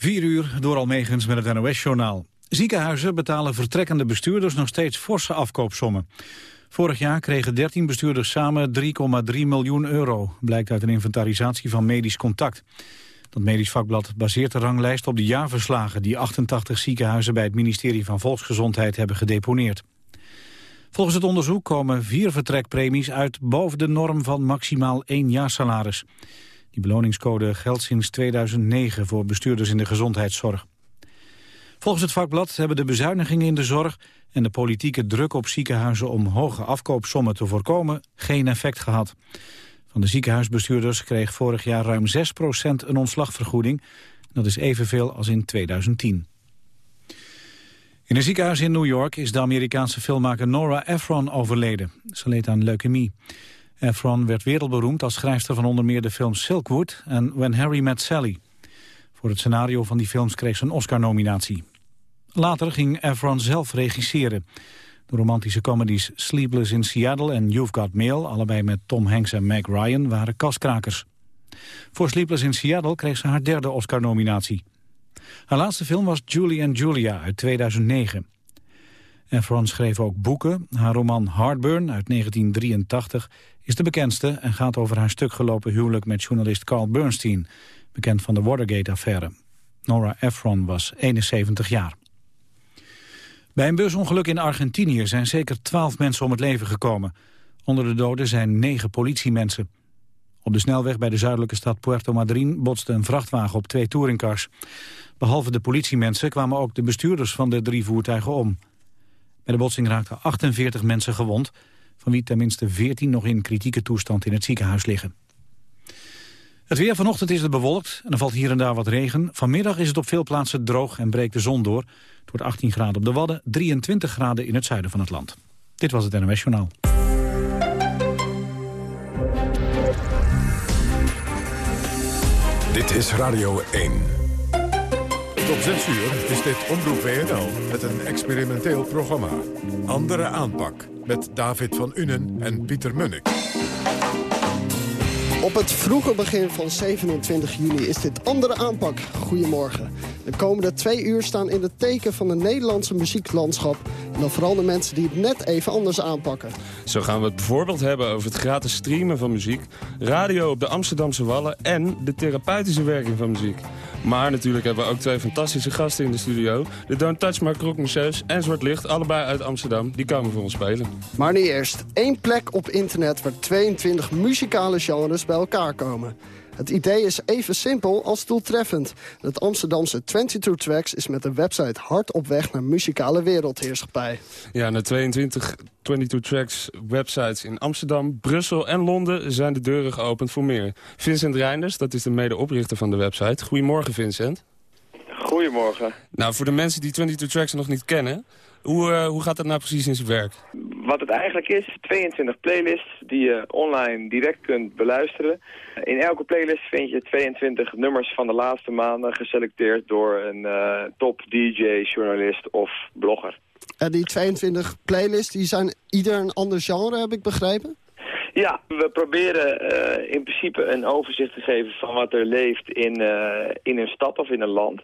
4 uur door Almegens met het NOS-journaal. Ziekenhuizen betalen vertrekkende bestuurders nog steeds forse afkoopsommen. Vorig jaar kregen 13 bestuurders samen 3,3 miljoen euro... blijkt uit een inventarisatie van Medisch Contact. Dat medisch vakblad baseert de ranglijst op de jaarverslagen... die 88 ziekenhuizen bij het ministerie van Volksgezondheid hebben gedeponeerd. Volgens het onderzoek komen vier vertrekpremies uit boven de norm van maximaal één jaarsalaris. Die beloningscode geldt sinds 2009 voor bestuurders in de gezondheidszorg. Volgens het vakblad hebben de bezuinigingen in de zorg en de politieke druk op ziekenhuizen om hoge afkoopsommen te voorkomen geen effect gehad. Van de ziekenhuisbestuurders kreeg vorig jaar ruim 6% een ontslagvergoeding. Dat is evenveel als in 2010. In een ziekenhuis in New York is de Amerikaanse filmmaker Nora Ephron overleden. Ze leed aan leukemie. Ephron werd wereldberoemd als schrijfster van onder meer de films Silkwood en When Harry Met Sally. Voor het scenario van die films kreeg ze een Oscar-nominatie. Later ging Ephron zelf regisseren. De romantische comedies Sleepless in Seattle en You've Got Mail... allebei met Tom Hanks en Meg Ryan, waren kaskrakers. Voor Sleepless in Seattle kreeg ze haar derde Oscar-nominatie. Haar laatste film was Julie and Julia uit 2009. Efron schreef ook boeken. Haar roman Heartburn uit 1983 is de bekendste... en gaat over haar stuk gelopen huwelijk met journalist Carl Bernstein... bekend van de Watergate-affaire. Nora Ephron was 71 jaar. Bij een busongeluk in Argentinië zijn zeker 12 mensen om het leven gekomen. Onder de doden zijn negen politiemensen. Op de snelweg bij de zuidelijke stad Puerto Madryn botste een vrachtwagen op twee touringcars. Behalve de politiemensen kwamen ook de bestuurders van de drie voertuigen om. Bij de botsing raakten 48 mensen gewond, van wie tenminste 14 nog in kritieke toestand in het ziekenhuis liggen. Het weer vanochtend is het bewolkt en er valt hier en daar wat regen. Vanmiddag is het op veel plaatsen droog en breekt de zon door. Het wordt 18 graden op de Wadden, 23 graden in het zuiden van het land. Dit was het NOS Journaal. Dit is Radio 1. Tot 6 uur is dit Omroep WNL met een experimenteel programma. Andere aanpak met David van Unen en Pieter Munnik. Op het vroege begin van 27 juni is dit andere aanpak. Goedemorgen. De komende twee uur staan in het teken van het Nederlandse muzieklandschap. Dan vooral de mensen die het net even anders aanpakken. Zo gaan we het bijvoorbeeld hebben over het gratis streamen van muziek... radio op de Amsterdamse Wallen en de therapeutische werking van muziek. Maar natuurlijk hebben we ook twee fantastische gasten in de studio. De Don't Touch My Croque Monsieur en Zwart Licht, allebei uit Amsterdam. Die komen voor ons spelen. Maar nu eerst, één plek op internet waar 22 muzikale genres bij elkaar komen. Het idee is even simpel als doeltreffend. Het Amsterdamse 22 Tracks is met de website hard op weg naar muzikale wereldheerschappij. Ja, na 22 22 Tracks websites in Amsterdam, Brussel en Londen zijn de deuren geopend voor meer. Vincent Reinders, dat is de medeoprichter van de website. Goedemorgen Vincent. Goedemorgen. Nou, voor de mensen die 22 Tracks nog niet kennen... Hoe, uh, hoe gaat dat nou precies in zijn werk? Wat het eigenlijk is, 22 playlists die je online direct kunt beluisteren. In elke playlist vind je 22 nummers van de laatste maanden geselecteerd door een uh, top DJ, journalist of blogger. En die 22 playlists die zijn ieder een ander genre, heb ik begrepen? Ja, we proberen uh, in principe een overzicht te geven van wat er leeft in, uh, in een stad of in een land.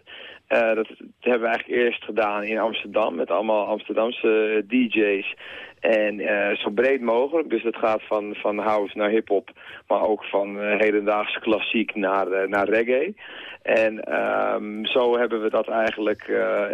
Uh, dat, hebben we eigenlijk eerst gedaan in Amsterdam met allemaal Amsterdamse DJ's. En zo breed mogelijk, dus dat gaat van, van house naar hip-hop, maar ook van uh, hedendaags klassiek naar, naar reggae. En um, zo hebben we dat eigenlijk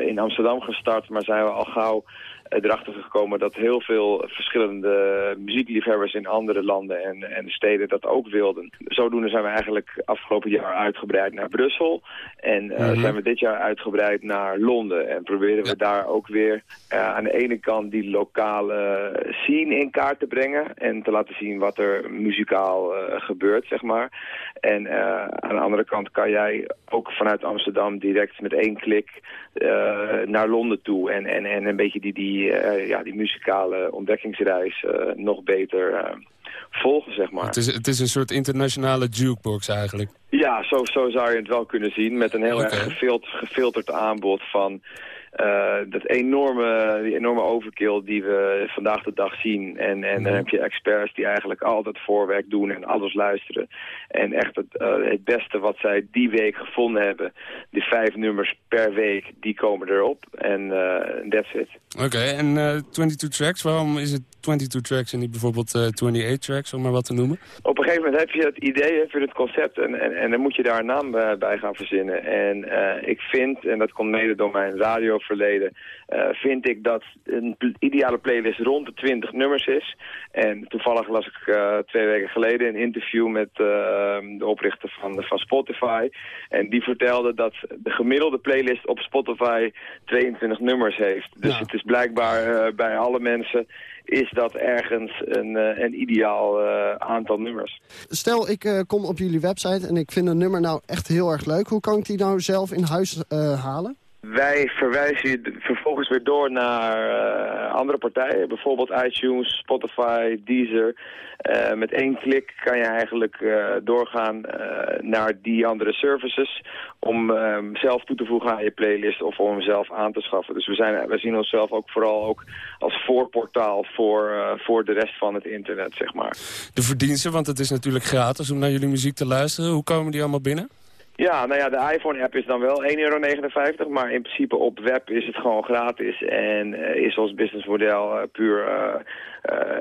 in Amsterdam gestart, maar zijn we al gauw erachter gekomen dat heel veel verschillende muziekliefhebbers in andere landen en, en steden dat ook wilden. Zodoende zijn we eigenlijk afgelopen jaar uitgebreid naar Brussel. En uh, mm -hmm. zijn we dit jaar uitgebreid naar Londen. En proberen we daar ook weer uh, aan de ene kant die lokale scene in kaart te brengen. En te laten zien wat er muzikaal uh, gebeurt, zeg maar. En aan de andere kant kan jij ook vanuit Amsterdam direct met één klik naar Londen toe. En, en, en een beetje die, die die, uh, ja, die muzikale ontdekkingsreis uh, nog beter uh, volgen, zeg maar. Het is, het is een soort internationale jukebox eigenlijk. Ja, zo, zo zou je het wel kunnen zien. Met een heel erg gefilterd aanbod van uh, dat enorme, die enorme overkill die we vandaag de dag zien. En, en dan heb je experts die eigenlijk altijd voorwerk doen en alles luisteren. En echt het, uh, het beste wat zij die week gevonden hebben, die vijf nummers per week, die komen erop. En uh, that's it. Oké, en 22 tracks, waarom is het 22 tracks en niet bijvoorbeeld 28 tracks, om maar wat te noemen? Op een gegeven moment heb je het idee, heb je het concept en, en, en dan moet je daar een naam bij gaan verzinnen. En ik vind, en dat komt mede door mijn radio verleden, uh, vind ik dat een ideale playlist rond de 20 nummers is. En toevallig las ik uh, twee weken geleden een interview met uh, de oprichter van, van Spotify. En die vertelde dat de gemiddelde playlist op Spotify 22 nummers heeft. Dus het is blijkbaar bij alle mensen is dat ergens een, een ideaal uh, aantal nummers. Stel, ik uh, kom op jullie website en ik vind een nummer nou echt heel erg leuk. Hoe kan ik die nou zelf in huis uh, halen? Wij verwijzen je vervolgens weer door naar uh, andere partijen. Bijvoorbeeld iTunes, Spotify, Deezer. Uh, met één klik kan je eigenlijk uh, doorgaan naar die andere services... om ehm, zelf toe te voegen aan je playlist of om hem zelf aan te schaffen. Dus we, zijn, we zien onszelf ook vooral ook als voorportaal voor, voor de rest van het internet, zeg maar. De verdiensten, want het is natuurlijk gratis om naar jullie muziek te luisteren. Hoe komen die allemaal binnen? Ja, nou ja, de iPhone-app is dan wel 1,59 euro, maar in principe op web is het gewoon gratis en uh, is ons businessmodel uh, puur uh,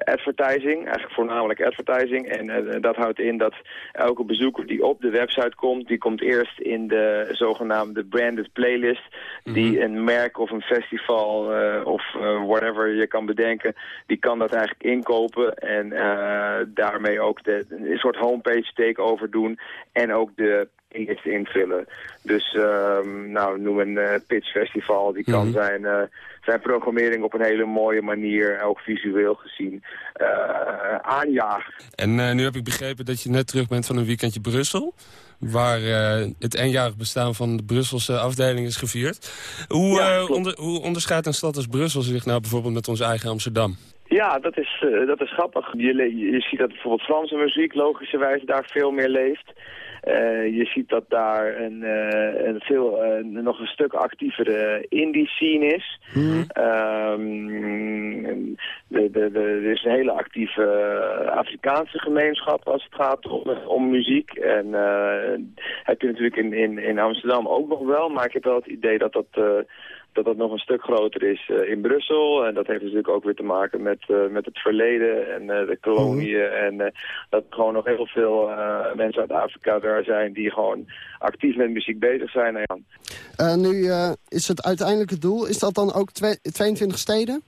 advertising, eigenlijk voornamelijk advertising. En dat houdt in dat elke bezoeker die op de website komt, die komt eerst in de zogenaamde branded playlist, mm -hmm. die een merk of een festival of whatever je kan bedenken, die kan dat eigenlijk inkopen en daarmee ook de, een soort homepage takeover doen en ook de eerst invullen. Dus um, nou, noem een uh, pitch festival. Die kan mm -hmm. zijn, uh, zijn programmering op een hele mooie manier, ook visueel gezien, uh, aanjagen. En nu heb ik begrepen dat je net terug bent van een weekendje Brussel. Waar het eenjarig bestaan van de Brusselse afdeling is gevierd. Hoe, ja, onder, hoe onderscheidt een stad als Brussel zich nou bijvoorbeeld met ons eigen Amsterdam? Ja, dat is, dat is grappig. Je, je ziet dat bijvoorbeeld Franse muziek logischerwijs daar veel meer leeft. Uh, je ziet dat daar een, uh, een veel, uh, nog een stuk actievere indie scene is. Mm. Um, de, de, de, er is een hele actieve Afrikaanse gemeenschap als het gaat om, om muziek. En heb je natuurlijk in, in, in Amsterdam ook nog wel, maar ik heb wel het idee dat dat dat dat nog een stuk groter is uh, in Brussel. En dat heeft natuurlijk ook weer te maken met, uh, met het verleden en uh, de koloniën. Mm. En dat gewoon nog heel veel mensen uit Afrika daar zijn die gewoon actief met muziek bezig zijn. Nu is het uiteindelijke doel, is dat dan ook 22 steden?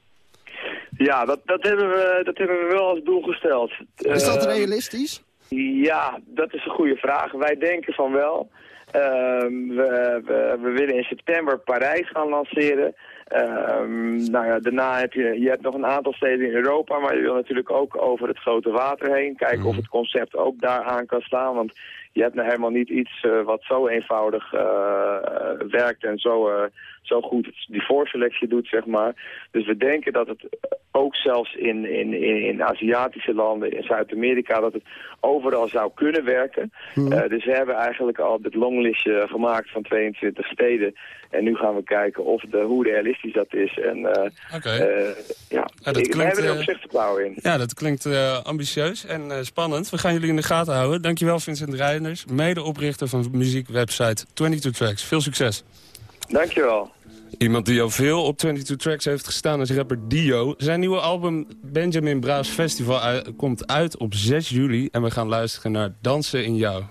Ja, dat, dat, hebben we, dat hebben we wel als doel gesteld. Is dat realistisch? Ja, dat is een goede vraag. Wij denken van wel. Um, we, we, we, willen in september Parijs gaan lanceren. Um, nou ja, daarna heb je, je hebt nog een aantal steden in Europa, maar je wil natuurlijk ook over het grote water heen. Kijken of mhm. het concept ook daar aan kan staan, want je hebt nou helemaal niet iets uh, wat zo eenvoudig uh, werkt en zo, uh, zo goed die voorselectie doet, zeg maar. Dus we denken dat het ook zelfs in, in, in Aziatische landen, in Zuid-Amerika, dat het overal zou kunnen werken. Hmm. dus we hebben eigenlijk al het longlistje gemaakt van 22 steden. En nu gaan we kijken of de, hoe realistisch dat is. En okay. ja, ja dat we hebben er op zich vertrouwen in. Ja, dat klinkt ambitieus en spannend. We gaan jullie in de gaten houden. Dankjewel Vincent Rijden medeoprichter van muziekwebsite 22 Tracks. Veel succes. Dankjewel. Iemand die al veel op 22 Tracks heeft gestaan is rapper Dio. Zijn nieuwe album Benjamin Braas Festival komt uit op 6 juli. En we gaan luisteren naar Dansen in Jou.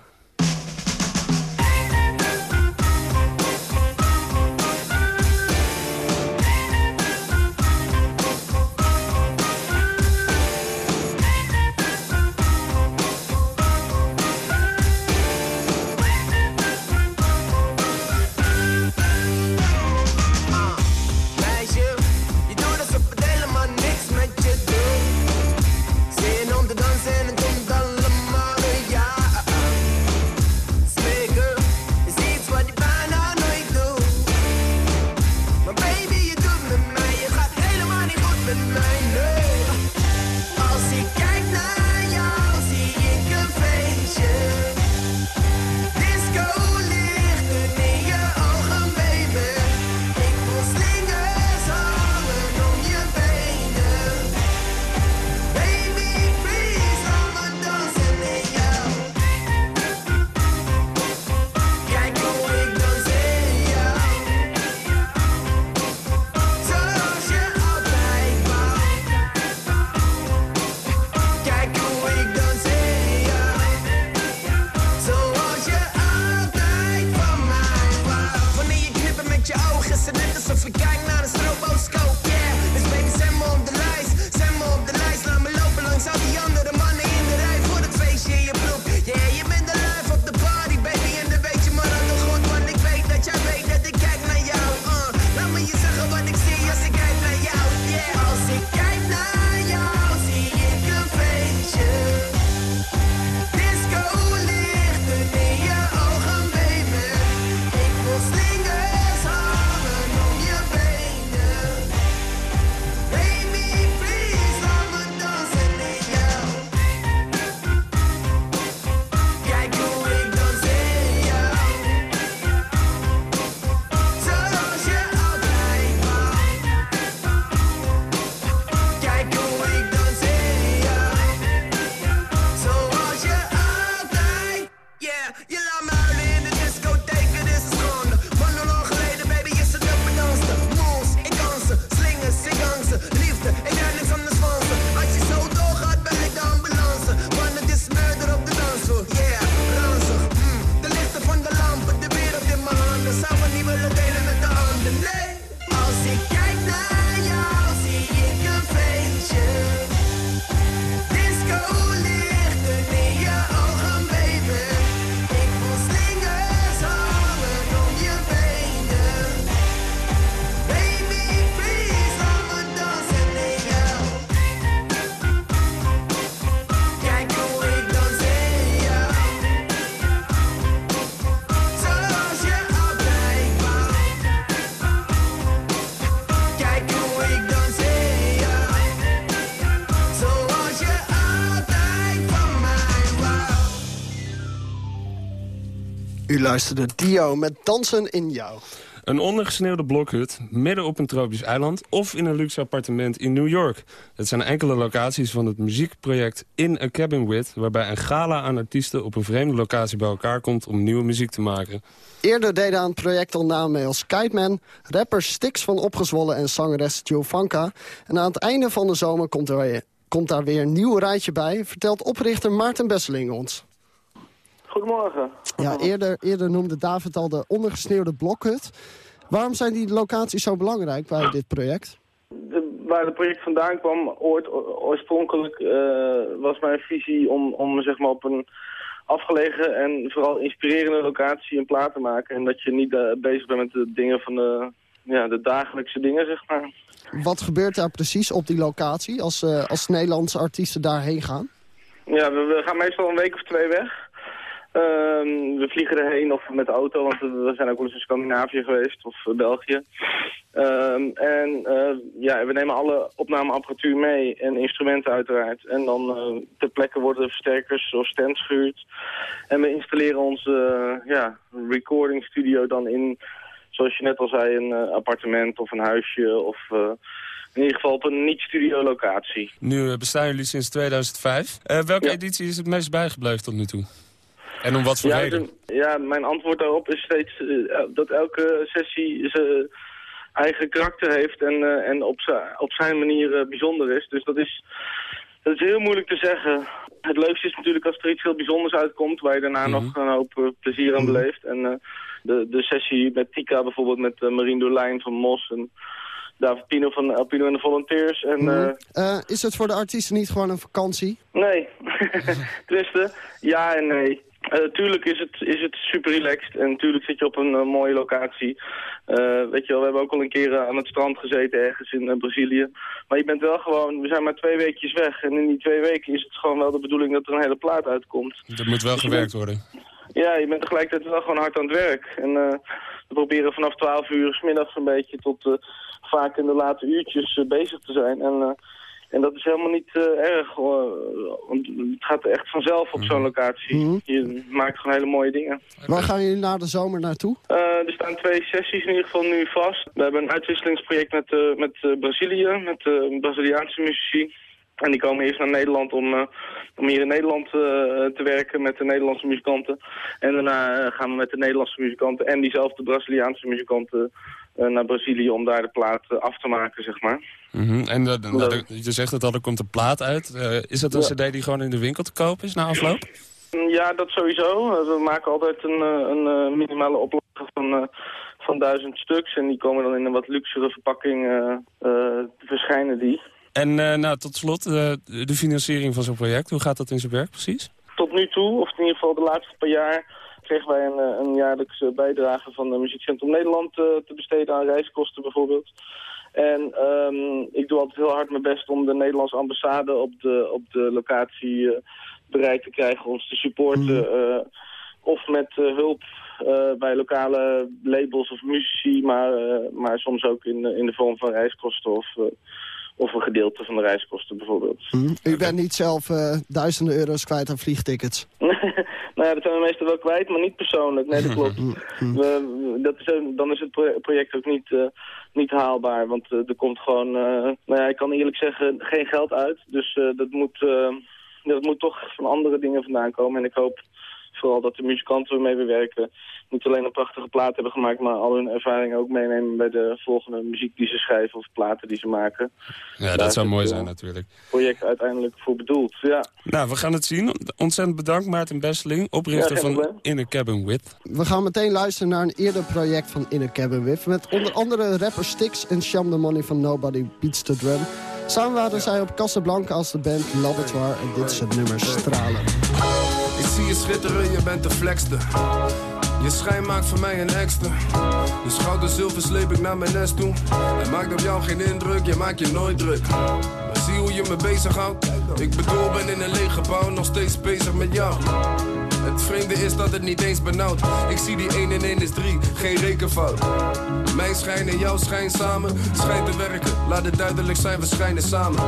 Luisterde Dio met Dansen in Jou. Een ondergesneeuwde blokhut, midden op een tropisch eiland... of in een luxe appartement in New York. Het zijn enkele locaties van het muziekproject In a Cabin With... waarbij een gala aan artiesten op een vreemde locatie bij elkaar komt... om nieuwe muziek te maken. Eerder deden aan het project al namen mee als Kiteman... rapper Stix van Opgezwollen en zangeres Vanka. En aan het einde van de zomer komt, er weer, komt daar weer een nieuw rijtje bij... vertelt oprichter Maarten Besseling ons. Goedemorgen. Ja, eerder, eerder noemde David al de ondergesneeuwde blokhut. Waarom zijn die locaties zo belangrijk bij dit project? De, waar het project vandaan kwam, ooit, oorspronkelijk uh, was mijn visie om, om zeg maar op een afgelegen en vooral inspirerende locatie een plaat te maken. En dat je niet uh, bezig bent met de dingen van de, ja, de dagelijkse dingen, zeg maar. Wat gebeurt daar precies op die locatie als, uh, als Nederlandse artiesten daarheen gaan? Ja, we, we gaan meestal een week of twee weg. Um, we vliegen erheen of met de auto, want we zijn ook wel eens in Scandinavië geweest of België. Um, en uh, ja, we nemen alle opnameapparatuur mee en instrumenten uiteraard. En dan uh, ter plekke worden versterkers of stands gehuurd. En we installeren onze uh, ja, recording studio dan in, zoals je net al zei, een appartement of een huisje of... in ieder geval op een niet-studio locatie. Nu bestaan jullie sinds 2005. welke ja. editie is het meest bijgebleven tot nu toe? En om wat voor ja, reden? Ja, mijn antwoord daarop is steeds uh, dat elke sessie zijn eigen karakter heeft en, uh, en op, op zijn manier uh, bijzonder is. Dus dat is, dat is heel moeilijk te zeggen. Het leukste is natuurlijk als er iets heel bijzonders uitkomt... waar je daarna mm -hmm. nog een hoop plezier aan beleeft. En de, de sessie met Tika bijvoorbeeld, met Marien Dolijn van Mos... En, David Pino van Alpino en de Volunteers. En, mm. uh, is het voor de artiesten niet gewoon een vakantie? Nee. Tenminste, ja en nee. Uh, tuurlijk is het, is het super relaxed en natuurlijk zit je op een uh, mooie locatie. Uh, weet je wel, we hebben ook al een keer aan het strand gezeten ergens in Brazilië. Maar je bent wel gewoon, we zijn maar twee weekjes weg en in die twee weken is het gewoon wel de bedoeling dat er een hele plaat uitkomt. Dat moet wel dus gewerkt bent, worden. Ja, je bent tegelijkertijd wel gewoon hard aan het werk. En we proberen vanaf 12 uur s middags een beetje tot vaak in de late uurtjes bezig te zijn. En en dat is helemaal niet uh, erg, want het gaat echt vanzelf op zo'n locatie. Mhm. Je maakt gewoon hele mooie dingen. Waar gaan jullie na de zomer naartoe? Uh, er staan twee sessies in ieder geval nu vast. We hebben een uitwisselingsproject met, uh, met Brazilië, met Braziliaanse muzici. En die komen eerst naar Nederland om, uh, om hier in Nederland uh, te werken met de Nederlandse muzikanten. En daarna uh, gaan we met de Nederlandse muzikanten en diezelfde Braziliaanse muzikanten naar Brazilië om daar de plaat af te maken, zeg maar. Mm -hmm. En de, je zegt al, er komt een plaat uit. is dat een ja. cd die gewoon in de winkel te kopen is na afloop? Ja, dat sowieso. We maken altijd een, een minimale oplage van, van duizend stuks. En die komen dan in een wat luxere verpakking te verschijnen die. En uh, nou, tot slot, uh, de financiering van zo'n project. Hoe gaat dat in zijn werk precies? Tot nu toe, of in ieder geval de laatste paar jaar... kregen wij een, een jaarlijkse bijdrage van de Muziekcentrum Nederland... Uh, te besteden aan reiskosten bijvoorbeeld. En um, ik doe altijd heel hard mijn best om de Nederlandse ambassade... op de, op de locatie bereid te krijgen, ons te supporten... Mm. of met hulp bij lokale labels of muzici... maar, maar soms ook in, in de vorm van reiskosten of of een gedeelte van de reiskosten bijvoorbeeld. Hmm. U bent niet zelf uh, duizenden euro's kwijt aan vliegtickets? nou ja, dat zijn we meestal wel kwijt, maar niet persoonlijk. Nee, dat klopt. we, dat is, dan is het project ook niet, uh, niet haalbaar, want uh, er komt gewoon... nou ja, ik kan eerlijk zeggen, geen geld uit. Dus dat, moet, dat moet toch van andere dingen vandaan komen. En ik hoop vooral dat de muzikanten waarmee we werken niet alleen een prachtige plaat hebben gemaakt, maar al hun ervaringen ook meenemen bij de volgende muziek die ze schrijven of platen die ze maken. Ja, Daar dat zou mooi zijn natuurlijk. project uiteindelijk voor bedoeld, ja. Nou, we gaan het zien. Ontzettend bedankt Maarten Besseling, oprichter ja, van In a Cabin With. We gaan meteen luisteren naar een eerder project van In a Cabin With, met onder andere rapper Stix en Sham the Money van Nobody Beats the Drum. Samen waren zij op Casablanca als de band Laboratoire en dit is het nummer Stralen. Ik zie je schitteren, je bent de flekste. Je schijn maakt voor mij een extra. Je schouder zilver sleep ik naar mijn nest toe. Het maakt op jou geen indruk, je maakt je nooit druk. Maar zie hoe je me bezighoudt. Ik bedoel, ben in een leeg gebouw, nog steeds bezig met jou. Het vreemde is dat het niet eens benauwd. Ik zie die 1 en 1 is 3, geen rekenfout. Mijn schijn en jouw schijn samen schijnt te werken. Laat het duidelijk zijn, we schijnen samen.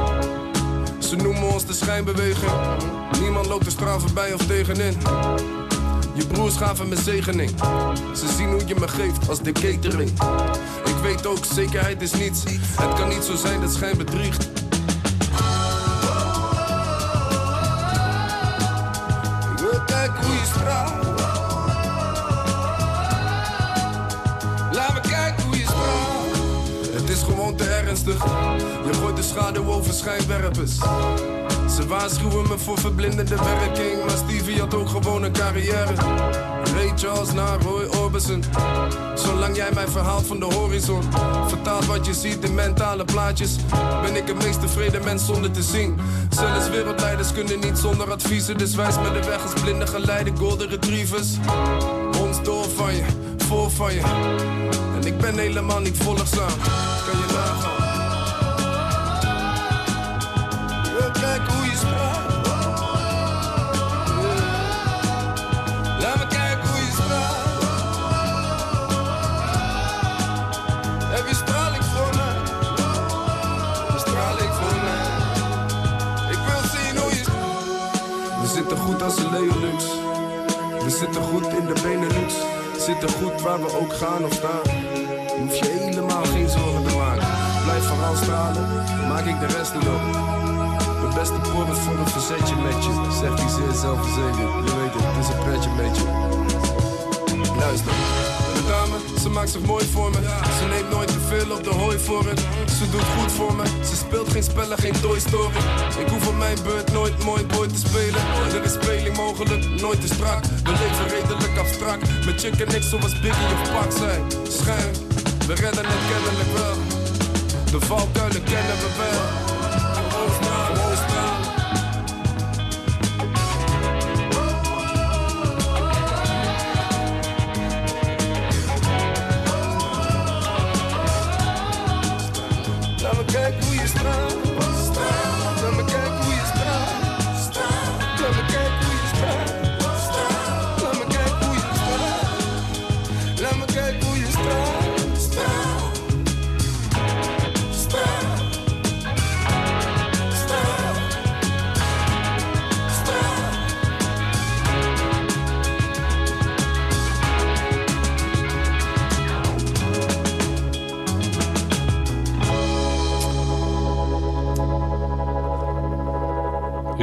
Ze noemen ons de schijnbeweging. Niemand loopt de straal voorbij of tegenin. Je broers gaven me zegening. Ze zien hoe je me geeft als de catering. Ik weet ook, zekerheid is niets. Het kan niet zo zijn dat schijn bedriegt. Kijken hoe je straalt. Laat me kijken hoe je straalt. Het is gewoon te ernstig. Schaduw over schijnwerpers. Ze waarschuwen me voor verblindende werking. Maar Stevie had ook gewoon een carrière. Ray Charles naar Roy Orbison. Zolang jij mij verhaalt van de horizon. Vertaalt wat je ziet in mentale plaatjes. Ben ik het meest tevreden mens zonder te zien. Zelfs wereldleiders kunnen niet zonder adviezen. Dus wijs me de weg als blinde geleide golden retrievers. Ons door van je, voor van je. En ik ben helemaal niet volgzaam. Kan je nagaan. In de Benelux. Zitten goed waar we ook gaan of staan. Hoef je helemaal geen zorgen te maken. Blijf vooral stralen, maak ik de rest erop. Mijn beste porren voor een verzetje met je. Zegt hij zeer zelfverzekerd. Je weet het, het is een pretje met je. Luister. Maakt zich mooi voor me. Ze neemt nooit te veel op de hooi voor het. Ze doet goed voor me. Ze speelt geen spellen, geen Toy Story. Ik hoef op mijn beurt nooit mooi boy te spelen. Er is speling mogelijk, nooit te strak. We leven redelijk abstract. Met chick en niks zoals Biggie of Pak zijn. Schijn, we redden het kennelijk wel. De valkuilen kennen we wel.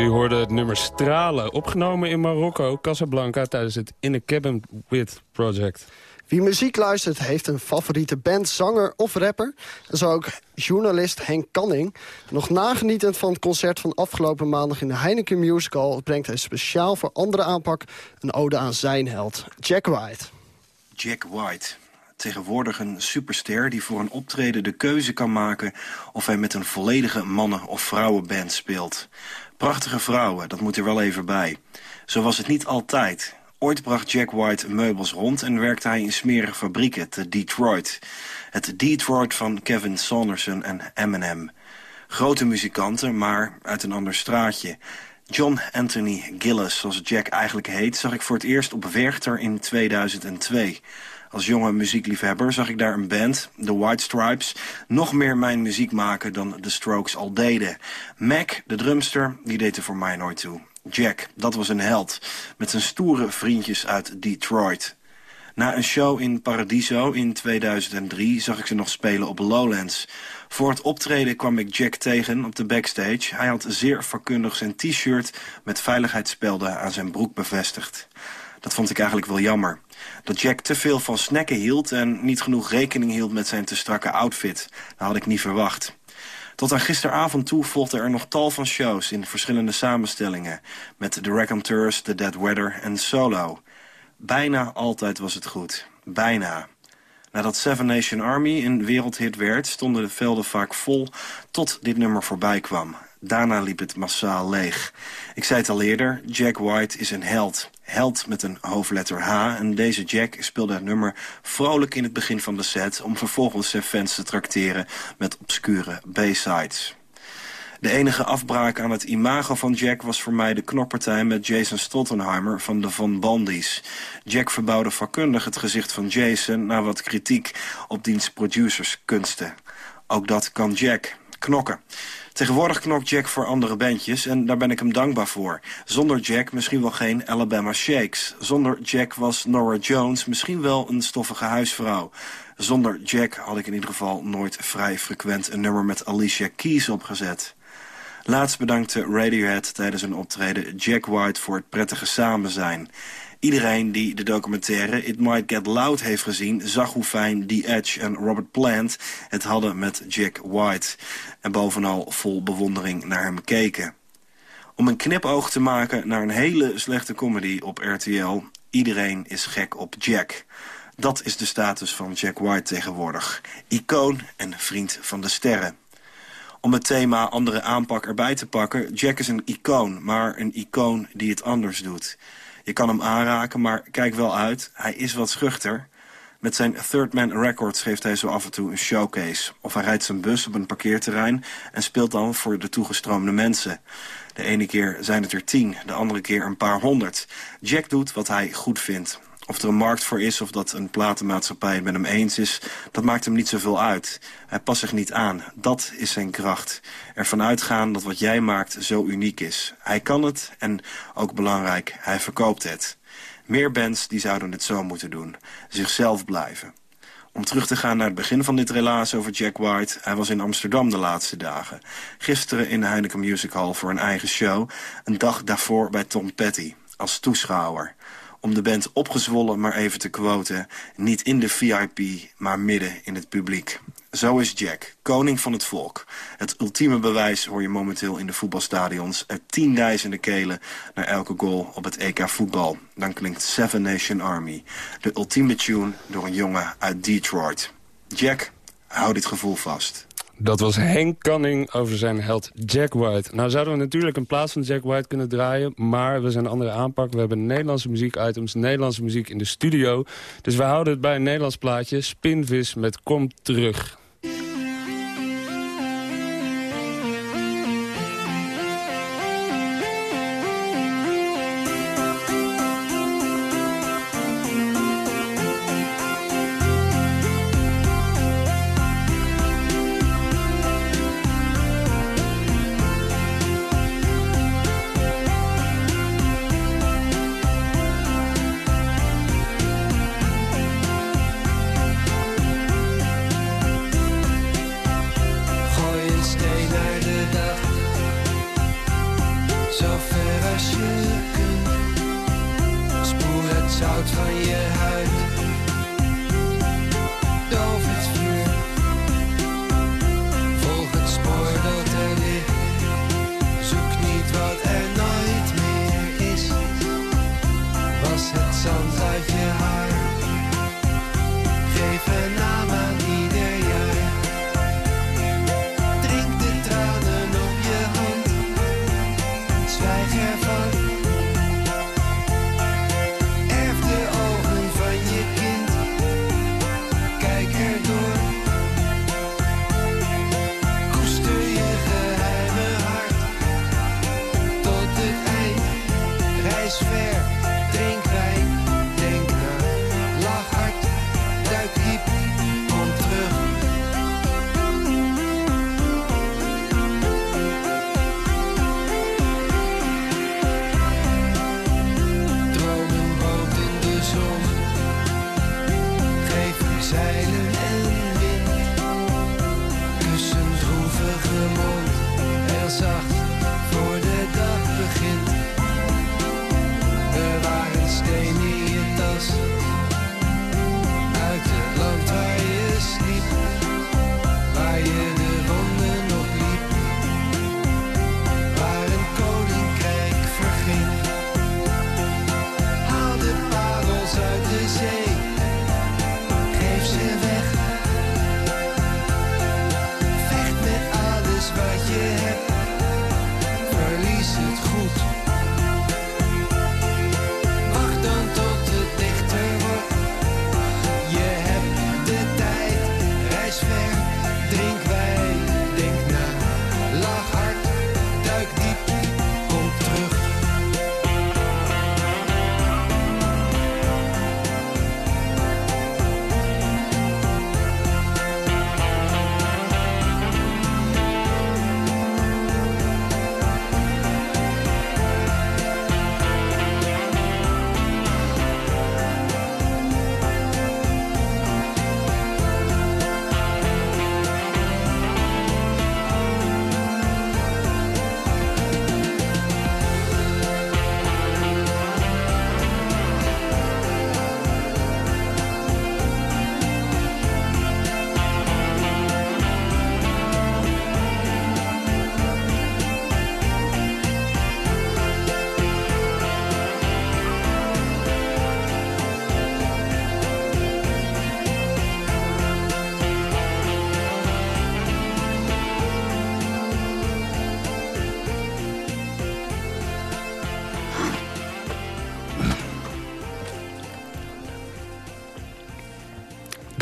U hoorde het nummer Stralen, opgenomen in Marokko, Casablanca... tijdens het In a Cabin With Project. Wie muziek luistert heeft een favoriete band, zanger of rapper. En zo ook journalist Henk Canning. Nog nagenietend van het concert van afgelopen maandag in de Heineken Musical... brengt hij speciaal voor andere aanpak een ode aan zijn held, Jack White. Jack White. Tegenwoordig een superster die voor een optreden de keuze kan maken... of hij met een volledige mannen- of vrouwenband speelt. Prachtige vrouwen, dat moet er wel even bij. Zo was het niet altijd. Ooit bracht Jack White meubels rond en werkte hij in smerige fabrieken te Detroit. Het Detroit van Kevin Saunderson en Eminem. Grote muzikanten, maar uit een ander straatje. John Anthony Gillis, zoals Jack eigenlijk heet... zag ik voor het eerst op Werchter in 2002. Als jonge muziekliefhebber zag ik daar een band, The White Stripes... nog meer mijn muziek maken dan The Strokes al deden. Mac, de drumster, die deed er voor mij nooit toe. Jack, dat was een held, met zijn stoere vriendjes uit Detroit. Na een show in Paradiso in 2003 zag ik ze nog spelen op Lowlands. Voor het optreden kwam ik Jack tegen op de backstage. Hij had zeer vakkundig zijn t-shirt met veiligheidsspelden aan zijn broek bevestigd. Dat vond ik eigenlijk wel jammer. Dat Jack te veel van snacken hield en niet genoeg rekening hield met zijn te strakke outfit. Dat had ik niet verwacht. Tot aan gisteravond toe volgde er nog tal van shows in verschillende samenstellingen. Met The Raconteurs, The Dead Weather en Solo. Bijna altijd was het goed. Bijna. Nadat Seven Nation Army een wereldhit werd, stonden de velden vaak vol tot dit nummer voorbij kwam. Daarna liep het massaal leeg. Ik zei het al eerder, Jack White is een held. Held met een hoofdletter H. En deze Jack speelde het nummer vrolijk in het begin van de set... om vervolgens zijn fans te trakteren met obscure B-sides. De enige afbraak aan het imago van Jack was voor mij de knokpartij met Jason Stottenheimer van de Von Bandies. Jack verbouwde vakkundig het gezicht van Jason na wat kritiek op diens producerskunsten. Ook dat kan Jack. knokken. Tegenwoordig knokt Jack voor andere bandjes en daar ben ik hem dankbaar voor. Zonder Jack misschien wel geen Alabama Shakes. Zonder Jack was Nora Jones misschien wel een stoffige huisvrouw. Zonder Jack had ik in ieder geval nooit vrij frequent een nummer met Alicia Keys opgezet. Laatst bedankte Radiohead tijdens een optreden Jack White voor het prettige samen zijn. Iedereen die de documentaire It Might Get Loud heeft gezien... zag hoe fijn The Edge en Robert Plant het hadden met Jack White. En bovenal vol bewondering naar hem keken. Om een knipoog te maken naar een hele slechte comedy op RTL... Iedereen is gek op Jack. Dat is de status van Jack White tegenwoordig. Icoon en vriend van de sterren. Om het thema andere aanpak erbij te pakken... Jack is een icoon, maar een icoon die het anders doet... Je kan hem aanraken, maar kijk wel uit. Hij is wat schuchter. Met zijn Third Man Records geeft hij zo af en toe een showcase. Of hij rijdt zijn bus op een parkeerterrein en speelt dan voor de toegestroomde mensen. De ene keer zijn het er tien, de andere keer een paar honderd. Jack doet wat hij goed vindt. Of er een markt voor is of dat een platenmaatschappij het met hem eens is... dat maakt hem niet zoveel uit. Hij past zich niet aan. Dat is zijn kracht. Ervan uitgaan dat wat jij maakt zo uniek is. Hij kan het en, ook belangrijk, hij verkoopt het. Meer bands die zouden het zo moeten doen. Zichzelf blijven. Om terug te gaan naar het begin van dit relaas over Jack White... hij was in Amsterdam de laatste dagen. Gisteren in de Heineken Music Hall voor een eigen show. Een dag daarvoor bij Tom Petty, als toeschouwer om de band opgezwollen maar even te quoten... niet in de VIP, maar midden in het publiek. Zo is Jack, koning van het volk. Het ultieme bewijs hoor je momenteel in de voetbalstadions... uit tienduizenden kelen naar elke goal op het EK voetbal. Dan klinkt Seven Nation Army, de ultieme tune door een jongen uit Detroit. Jack, hou dit gevoel vast. Dat was Henk Canning over zijn held Jack White. Nou zouden we natuurlijk een plaats van Jack White kunnen draaien... maar we zijn een andere aanpak. We hebben Nederlandse muziekitems, Nederlandse muziek in de studio. Dus we houden het bij een Nederlands plaatje. Spinvis met Kom Terug.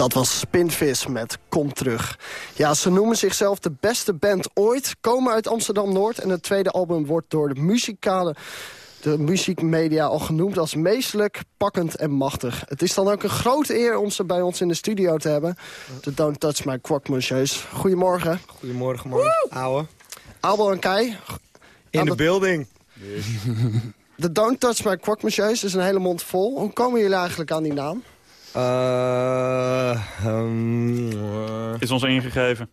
Dat was Spinvis met Kom Terug. Ja, ze noemen zichzelf de beste band ooit, komen uit Amsterdam-Noord... en het tweede album wordt door de muzikale de muziekmedia al genoemd als meestelijk, pakkend en machtig. Het is dan ook een grote eer om ze bij ons in de studio te hebben. De Don't Touch My Quack Monsieurs. Goedemorgen. Goedemorgen man, ouwe. Abel en Kai. In de building. De Don't Touch My Quack Monsieurs is een hele mond vol. Hoe komen jullie eigenlijk aan die naam? Uh, um, is ons ingegeven.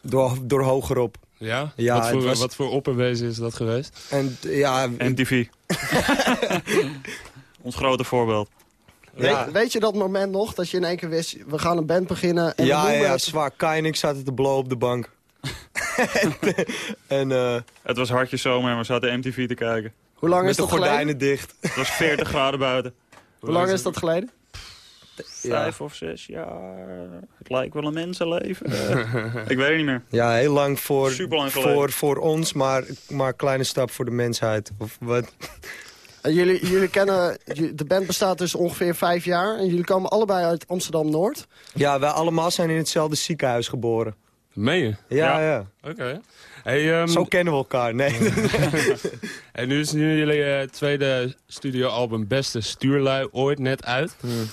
Door, door hogerop. Ja? ja wat, voor, was... wat voor opperwezen is dat geweest? En, ja, MTV. Ons grote voorbeeld. Ja. Weet, weet, je dat moment nog, dat je in één keer wist... we gaan een band beginnen en Ja, ja, het... zwaar. Kai en ik zaten te blowen op de bank. en, uh, het was hartje zomer en we zaten MTV te kijken. Hoe lang Met is dat de gordijnen geleden? dicht. Het was 40 graden buiten. Hoe lang is dat geleden? Vijf of zes jaar. Het lijkt wel een mensenleven. ik weet het niet meer. Ja, heel lang voor, voor, voor ons, maar, maar kleine stap voor de mensheid. Of wat? En jullie, jullie kennen, de band bestaat dus ongeveer vijf jaar. En jullie komen allebei uit Amsterdam-Noord. Ja, wij allemaal zijn in hetzelfde ziekenhuis geboren. Meen je? Ja, ja. Oké. Hey, um... Zo kennen we elkaar, nee. en nu is nu jullie uh, tweede studioalbum Beste Stuurlui ooit net uit. Hmm.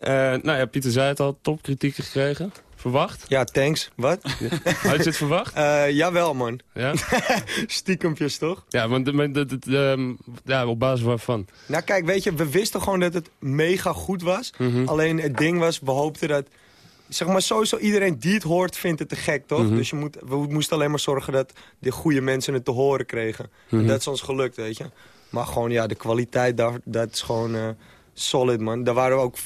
Uh, nou ja, Pieter zei het al, topkritiek gekregen. Verwacht? Ja, thanks. Wat? Had je het verwacht? Uh, jawel, man. Ja? Stiekempjes, toch? Ja, want de, de, de, um, ja, op basis waarvan? Nou kijk, weet je, we wisten gewoon dat het mega goed was. Mm -hmm. Alleen het ding was, we hoopten dat... Zeg maar, sowieso iedereen die het hoort, vindt het te gek, toch? Mm -hmm. Dus je moet, we moesten alleen maar zorgen dat de goede mensen het te horen kregen. Mm Mhm. -hmm. En dat is ons gelukt, weet je. Maar gewoon, ja, de kwaliteit, daar, dat is gewoon uh, solid, man. Daar waren we ook...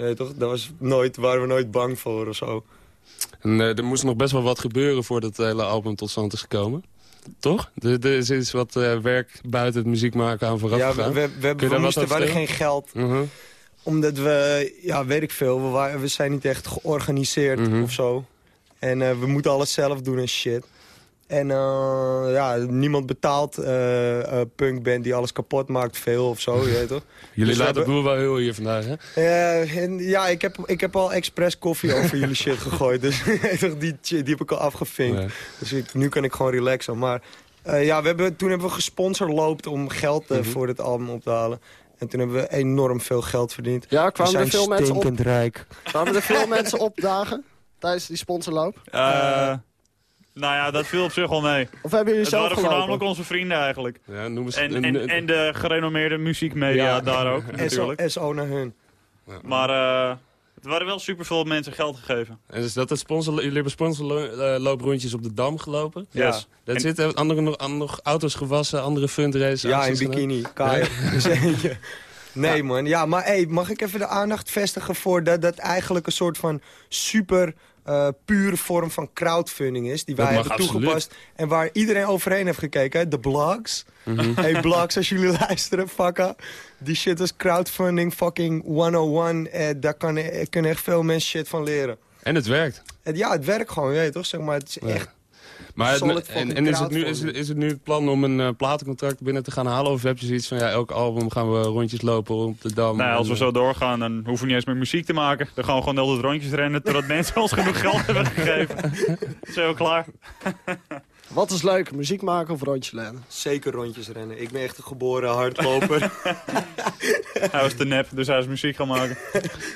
Ja, toch? Daar was nooit, waren we nooit bang voor of zo. En uh, er moest nog best wel wat gebeuren voordat het hele album tot stand is gekomen. Toch? Er, er is iets wat uh, werk buiten het muziek maken aan vooraf ja, gegaan. we, we, we, we moesten, we hadden geen geld. Uh -huh. Omdat we, ja, weet ik veel, we, waren, we zijn niet echt georganiseerd Mhm. -huh. of zo. En uh, we moeten alles zelf doen en shit. En uh, ja, niemand betaalt uh, punkband die alles kapot maakt veel of zo, je weet toch? Jullie dus laten het boel wel heel hier vandaag, hè? Uh, en, ja, ik heb, ik heb al expres koffie over jullie shit gegooid. Dus die, die heb ik al afgevinkt. Nee. Dus ik, nu kan ik gewoon relaxen. Maar uh, ja, we hebben, toen hebben we gesponsord loopt om geld uh, mm -hmm. voor dit album op te halen. En toen hebben we enorm veel geld verdiend. Ja, kwamen er veel mensen op? rijk. Kwamen er veel mensen opdagen tijdens die sponsorloop? Uh, nou ja, dat viel op zich wel mee. Of hebben jullie het zelf waren gelopen? voornamelijk onze vrienden eigenlijk. Ja, noem eens, en, en, en de gerenommeerde muziekmedia ja. daar ook, natuurlijk. SO naar hun. Ja. Maar uh, het waren wel superveel mensen geld gegeven. En is dat het sponsor, jullie hebben sponsorlooprondjes op de Dam gelopen? Ja. Yes. Dat en, zitten andere, nog, nog auto's gewassen, andere fundraisers. Ja, in bikini. Kai. Nee man, ja, maar hey, mag ik even de aandacht vestigen voor dat dat eigenlijk een soort van super uh, pure vorm van crowdfunding is. Die wij hebben absoluut. toegepast. En waar iedereen overheen heeft gekeken. De blogs. Mhm. Mm -hmm. Hey blogs, als jullie luisteren, fucka. Die shit is crowdfunding fucking 101. Eh, daar kan, eh, kunnen echt veel mensen shit van leren. En het werkt. Het, ja, het werkt gewoon, weet je toch? Zeg maar, het is ja. echt... Maar het, en, en is, het nu, is, het, is het nu het plan om een uh, platencontract binnen te gaan halen? Of heb je zoiets van, ja, elk album gaan we rondjes lopen op de Dam? Nou, als we zo doorgaan, dan hoeven we niet eens meer muziek te maken. Dan gaan we gewoon altijd rondjes rennen totdat mensen ons genoeg geld hebben gegeven. Zo klaar. Wat is leuk, muziek maken of rondjes rennen? Zeker rondjes rennen. Ik ben echt een geboren hardloper. hij was te nep, dus hij is muziek gaan maken.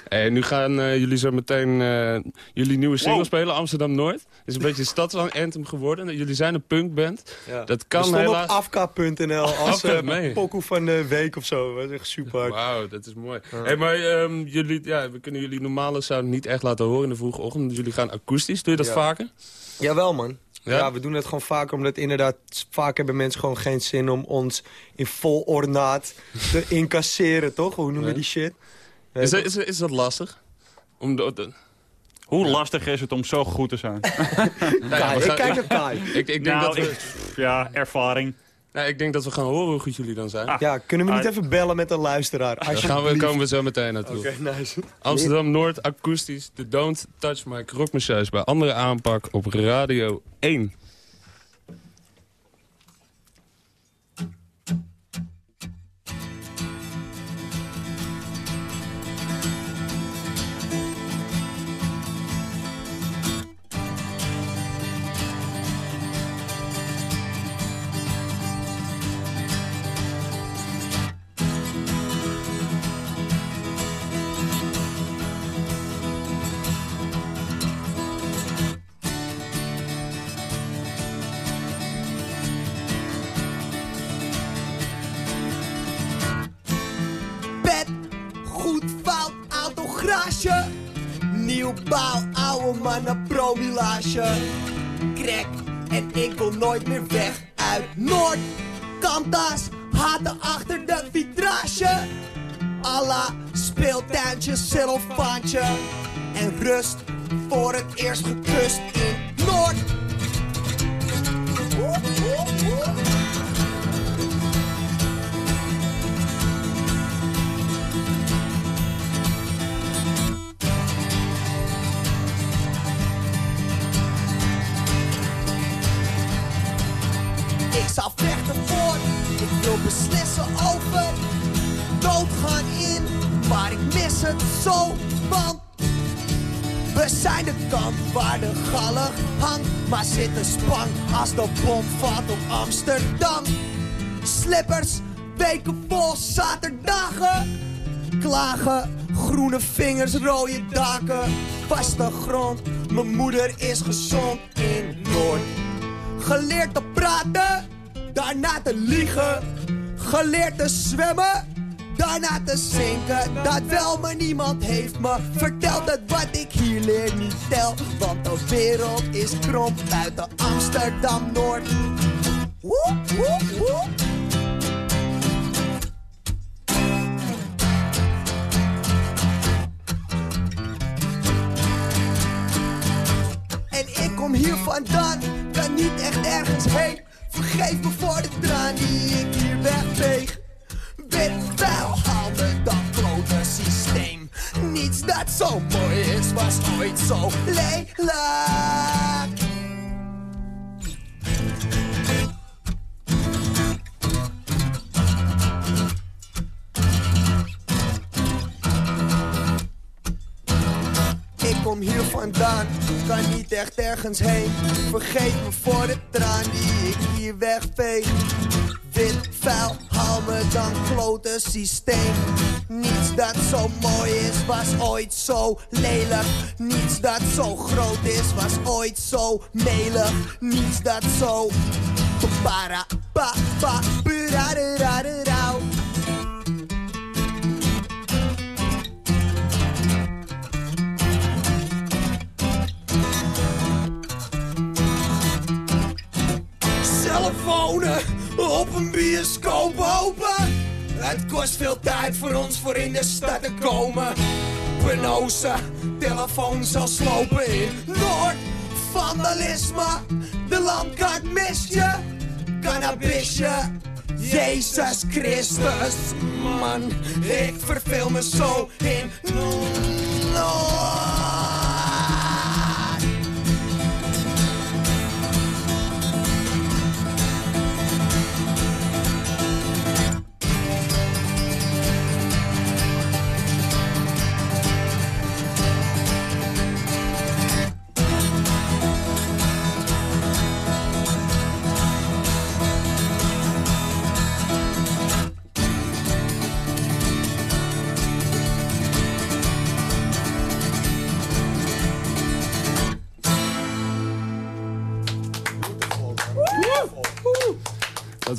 Hey, nu gaan uh, jullie zo meteen uh, jullie nieuwe single wow. spelen, Amsterdam-Noord. Het is een beetje een stadsanthem geworden. Jullie zijn een punkband. Ja. Dat kan We helaas... op afka.nl als uh, pokoe van de week of zo. Dat is echt super hard. Wauw, dat is mooi. Ja. Hey, maar um, jullie, ja, we kunnen jullie normale sound niet echt laten horen in de vroege ochtend. Jullie gaan akoestisch. Doe je dat ja. vaker? Jawel, man. Ja? ja? we doen het gewoon vaker, omdat inderdaad vaak hebben mensen gewoon geen zin om ons in vol ornaat te incasseren, toch? Hoe noemen we die shit? Is dat, is, is dat lastig? Om de, de... Hoe lastig is het om zo goed te zijn? nou ja, ik kijk naar Kai. Ik, ik denk nou, dat we... ik, ja, ervaring. Nou, ik denk dat we gaan horen hoe goed jullie dan zijn. Ah, ja, kunnen we niet ah, even bellen met een luisteraar? Daar gaan we, komen we zo meteen naartoe. Oké, okay, nice. Amsterdam-Noord, akoestisch. De Don't Touch My Rockmachines bij andere aanpak op Radio 1. Krek en ik wil nooit meer weg uit Noord. Kantas, haten achter de vitrage. Alla speeltuintje, cellofaantje. En rust voor het eerst gekust in beslissen over doodgaan in, maar ik mis het zo, want we zijn de kant waar de gallig hangt, maar zit een spang als de bom valt op Amsterdam. Slippers, weken vol zaterdagen, klagen, groene vingers, rode daken, vaste grond. Mijn moeder is gezond in Noord. Geleerd te praten, daarna te liegen. Geleerd te zwemmen, daarna te zinken. Dat wel, maar niemand heeft me verteld dat wat ik hier leer niet tel. Want de wereld is krom buiten Amsterdam-Noord. Woe, woe, woe. En ik kom hier vandaan, kan niet echt ergens heen. Vergeef me voor de traan die ik wegveeg. Wit vuil, haal me dat klote systeem. Niets dat zo mooi is, was ooit zo lelijk. Kom hier vandaan, kan niet echt ergens heen. Vergeet me voor de traan die ik hier wegveeg. Wit dan systeem. Niets dat zo mooi is, was ooit zo lelijk. Niets dat zo groot is, was ooit zo melig. Niets dat zo... Para, pa, op een bioscoop open. Het kost veel tijd voor ons voor in de stad te komen. Penose, telefoon zal slopen in Noord. Vandalisme, de landkaart mist je. Cannabisje, Jezus Christus. Man, ik verveel me zo in Noord.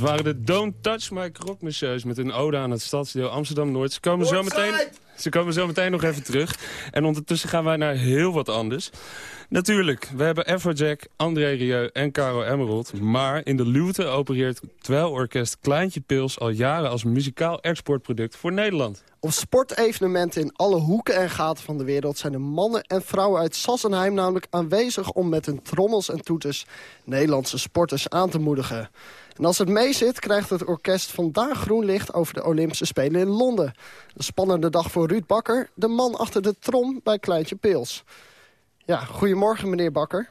Waren de Don't Touch My Croc Monsieurs met een ode aan het stadsdeel Amsterdam-Noord. Ze komen zo meteen... Ze komen zo meteen nog even terug. En ondertussen gaan wij naar heel wat anders. Natuurlijk, we hebben Afrojack, André Rieu en Caro Emerald. Maar in de Luwte opereert dweilorkest Kleintje Pils al jaren als muzikaal exportproduct voor Nederland. Op sportevenementen in alle hoeken en gaten van de wereld... zijn de mannen en vrouwen uit Sassenheim namelijk aanwezig... om met hun trommels en toeters Nederlandse sporters aan te moedigen. En als het meezit, krijgt het orkest vandaag groen licht... over de Olympische Spelen in Londen. Een spannende dag voor Ruud Bakker, de man achter de trom bij Kleintje Pils. Ja, goedemorgen meneer Bakker.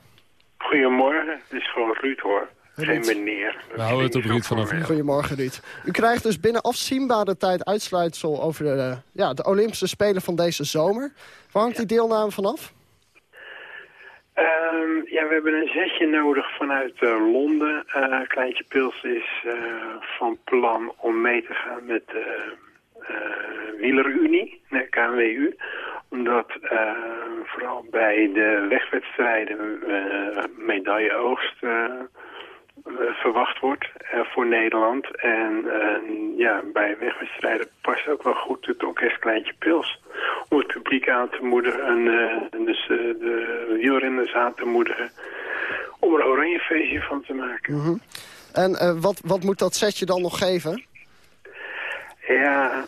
Goedemorgen, het is gewoon Ruud hoor. Geen meneer. We houden het op Ruud vanaf. Goedemorgen Ruud. U krijgt dus binnen afzienbare tijd uitsluitsel over de, ja, de Olympische Spelen van deze zomer. Waar hangt die deelname vanaf? Ehm, ja, we hebben een zetje nodig vanuit eh, Londen. Eh, Kleintje Pils is eh, van plan om mee te gaan met de Wielerunie, de KNWU. Omdat eh, vooral bij de wegwedstrijden eh, medailleoogst eh, verwacht wordt voor Nederland. En ja, bij wegwedstrijden past ook wel goed het orkest Kleintje Pils. Om het publiek aan te moedigen en dus de wielrenners aan te moedigen om er oranje feestje van te maken. Mhm. En wat, wat moet dat setje dan nog geven? Ja,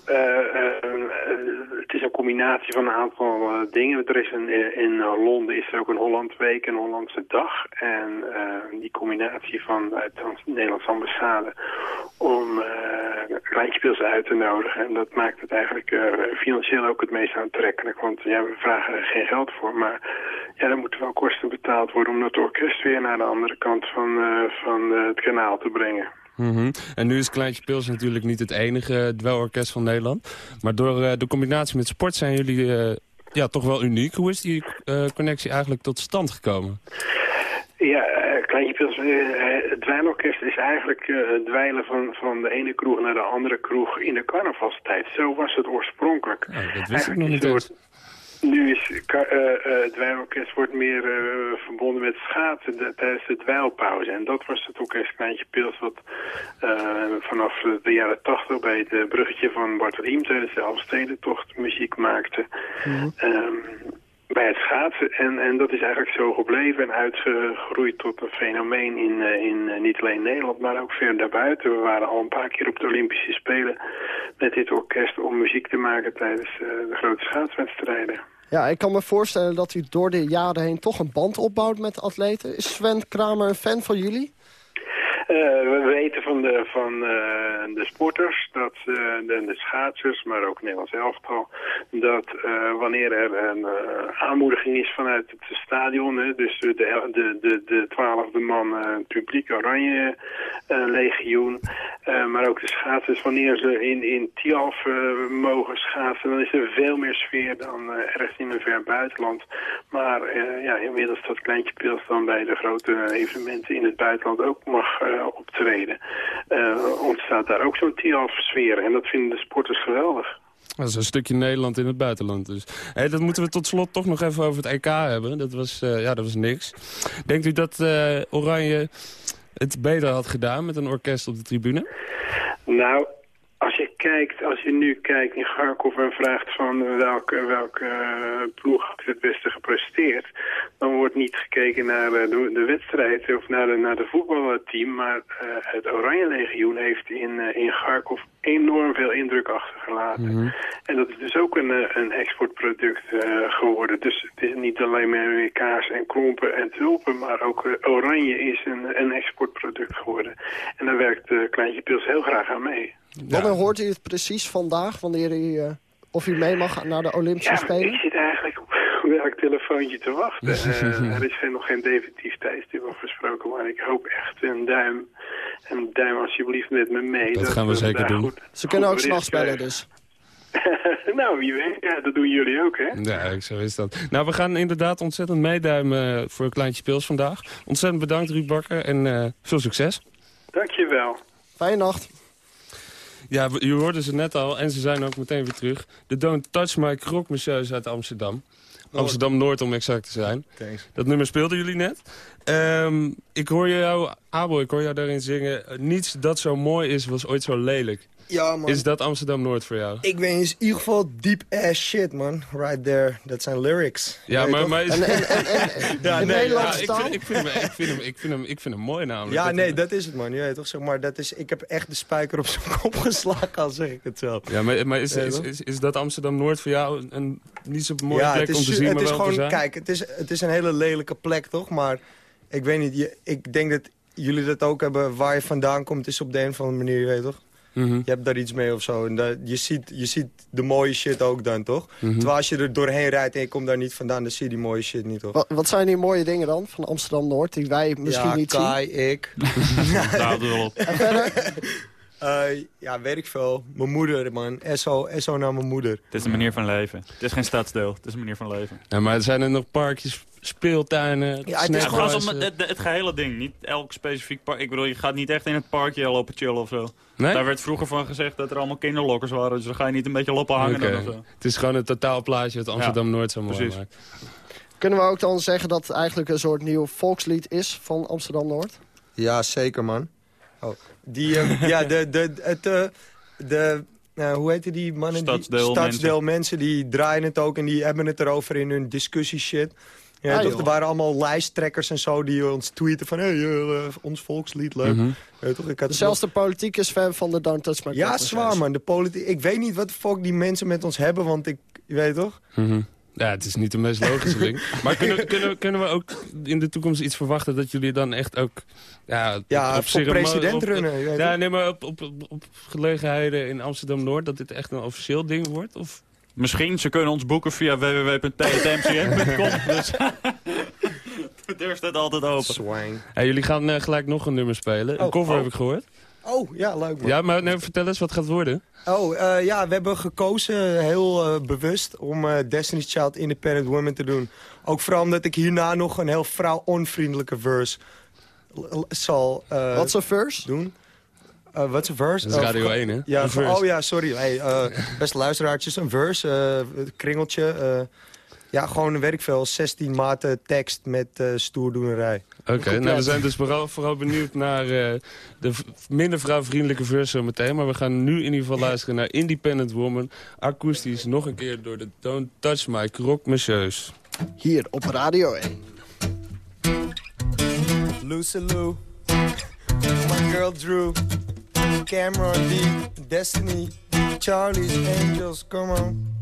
is een combinatie van een aantal uh, dingen. Er is een, in Londen is er ook een Holland Week, een Hollandse dag. En die combinatie van de Nederlandse ambassade om uh, uit te nodigen. En dat maakt het eigenlijk financieel ook het meest aantrekkelijk. Want ja, we vragen er geen geld voor, maar ja, er moeten wel kosten betaald worden om dat orkest weer naar de andere kant van, van het kanaal te brengen. Mm En nu is Kleintje Pils natuurlijk niet het enige dwelorkest van Nederland. Maar door uh, de combinatie met sport zijn jullie uh, ja, toch wel uniek. Hoe is die uh, connectie eigenlijk tot stand gekomen? Ja, Kleintje Pils, het dweilorkest is eigenlijk het dweilen van, van de ene kroeg naar de andere kroeg in de carnavalstijd. Zo was het oorspronkelijk. Oh, dat wist ik nog niet eens. Nu is uh, uh, het dweilorkest wordt meer uh, verbonden met schaatsen de, tijdens de dweilpauze. En dat was het orkest Kleintje Pils wat vanaf de jaren tachtig bij het bruggetje van Bart Riem tijdens de Elfstedentocht muziek maakte. Mm -hmm. bij het schaatsen. En, en dat is eigenlijk zo gebleven en uitgegroeid tot een fenomeen in, in niet alleen Nederland, maar ook ver daarbuiten. We waren al een paar keer op de Olympische Spelen met dit orkest om muziek te maken tijdens de grote schaatswedstrijden. Ja, ik kan me voorstellen dat u door de jaren heen toch een band opbouwt met atleten. Is Sven Kramer een fan van jullie? Uh, we weten van de, van, uh, de sporters, dat, de, de, schaatsers, maar ook Nederlands elftal, dat wanneer er een aanmoediging is vanuit het stadion, hè, dus de, de, de, de twaalfde man publiek oranje legioen, maar ook de schaatsers, wanneer ze in, in mogen schaatsen, dan is er veel meer sfeer dan ergens in een ver buitenland. Maar ja, inmiddels dat kleintje pils dan bij de grote evenementen in het buitenland ook mag optreden, uh, ontstaat daar ook zo'n Tialf-sfeer. En dat vinden de sporters geweldig. Dat is een stukje Nederland in het buitenland. Dus. Hey, dat moeten we tot slot toch nog even over het EK hebben. Dat was, uh, ja, dat was niks. Denkt u dat uh, Oranje het beter had gedaan met een orkest op de tribune? Nou, als je kijkt, als je nu kijkt in Garkov en vraagt van welke, welke uh, ploeg het beste gepresteerd, dan wordt niet gekeken naar de, de wedstrijd of naar de, naar de voetbalteam, maar uh, het Oranje Legioen heeft in, in Garkov enorm veel indruk achtergelaten. Mm -hmm. En dat is dus ook een, een exportproduct geworden. Dus het is niet alleen maar kaas en klompen en tulpen, maar ook Oranje is een, een exportproduct geworden. En daar werkt Kleintje Pils heel graag aan mee. Wanneer ja. hoort u het precies vandaag, wanneer u, uh, of u mee mag naar de Olympische ja, Spelen? ik zit eigenlijk op welk telefoontje te wachten. uh, er is nog geen definitief tijdstip afgesproken, maar ik hoop echt een duim. Een duim alsjeblieft met me mee. Dat, dat gaan we zeker doen. Goed, Ze kunnen ook s'nachts bellen dus. nou, wie weet. Ja, dat doen jullie ook, hè? Ja, zo is dat. Nou, we gaan inderdaad ontzettend meeduimen voor een kleintje pils vandaag. Ontzettend bedankt, Ruud Bakker, en uh, veel succes. Dankjewel. Fijne nacht. Ja, je hoorde ze net al en ze zijn ook meteen weer terug. De Don't Touch My Croc Monsieurs uit Amsterdam. Amsterdam-Noord om exact te zijn. Thanks. Dat nummer speelden jullie net. Um, ik hoor jou, Abel, ik hoor jou daarin zingen... Niets dat zo mooi is, was ooit zo lelijk. Ja, man. Is dat Amsterdam-Noord voor jou? Ik ben in ieder geval deep ass shit, man. Right there. Dat zijn lyrics. Ja, maar... maar is... Ja, nee, ja, ik, vind, ik, vind hem, ik, vind hem, ik, vind hem, ik vind hem mooi namelijk. Ja, dat nee, hem- dat is het, man. Je weet toch, zeg maar, dat is, ik heb echt de spijker op zijn kop geslagen, al zeg ik het zelf. Ja, maar, maar is, Ja, is, is, is dat Amsterdam-Noord voor jou een, niet zo mooie ja, plek het is, om te zien, het maar is wel gewoon, te zijn? kijk, het is, het is een hele lelijke plek, toch? Maar ik weet niet, je, ik denk dat jullie dat ook hebben. Waar je vandaan komt is op de een of andere manier, je weet toch? Mhm. Je hebt daar iets mee of zo. En dat, je, ziet, je ziet de mooie shit ook dan, toch? Mhm. Terwijl als je er doorheen rijdt en je komt daar niet vandaan... dan zie je die mooie shit niet, toch? Wat, wat zijn die mooie dingen dan van Amsterdam-Noord die wij misschien ja, niet Kai, ik. Nou, zien? En verder? Eh, ja, weet ik veel. Mijn moeder, man. SO, SO naar mijn moeder. Het is een manier van leven. Het is geen stadsdeel, het is een manier van leven. Ja, maar zijn er nog parkjes, speeltuinen, Ja, het is Ja, gewoon snackbars, om eh? het, het gehele ding, niet elk specifiek park. Ik bedoel, je gaat niet echt in het parkje lopen chillen of zo. Nee? Daar werd vroeger van gezegd dat er allemaal kinderlokkers waren, dus dan ga je niet een beetje lopen hangen of zo. Het is gewoon een totaalplaatje dat Amsterdam-Noord zo mooi precies. maakt. Kunnen we ook dan zeggen dat het eigenlijk een soort nieuw volkslied is van Amsterdam-Noord? Ja, zeker, man. Oh, die, eh, ja, de, de, het, eh, de, uh, hoe heette die mannen? Stadsdeel die, stadsdeel mensen. die draaien het ook en die hebben het erover in hun discussie shit. Ja, toch, joh. er waren allemaal lijsttrekkers en zo die ons tweeten van... Hé, hey, eh, ons volkslied, leuk. Mhm. Ja, toch, ik had Zelfs de politiek is fan van de Don't Touch My Ja, zwaar, man. De politiek. Ik weet niet wat de fuck die mensen met ons hebben, want ik... Je weet toch? Mhm. Ja, het is niet de meest logische ding. Maar kunnen, kunnen, kunnen we ook in de toekomst iets verwachten... dat jullie dan echt ook... Ja, Ja, op voor president op- runnen, Ja, nee, maar op, op, op, op gelegenheden in Amsterdam-Noord... dat dit echt een officieel ding wordt? Of... Misschien, ze kunnen ons boeken via www.tmcm.com. dus de deur staat altijd open. Swang. Hey, jullie gaan eh, gelijk nog een nummer spelen. Een Oh, cover oh. heb ik gehoord. Oh, ja, leuk man. Ja, maar nee, vertel eens wat gaat worden. Oh, eh, ja, we hebben gekozen heel eh, bewust om eh, Destiny's Child Independent Women te doen. Ook vooral omdat ik hierna nog een heel vrouw-onvriendelijke verse zal eh, Wat is een verse? doen. Eh, Wat is een verse? Dat is Oh, Radio ge- 1, hè? Ja, Een ge- verse. oh ja, sorry. Hey, eh, beste luisteraartjes, een verse, eh, een kringeltje. eh, ja, gewoon een werkvel, 16 maten tekst met eh stoerdoenerij. Oké, nou we zijn dus vooral, vooral benieuwd naar eh, de minder vrouwvriendelijke verse zo meteen. Maar we gaan nu in ieder geval luisteren naar Independent Woman. Akoestisch, nog een keer door de Don't Touch My Rock Monsieurs. Hier op Radio 1. Lucy Lou, my girl Drew, Cameron D, Destiny, Charlie's Angels, come on.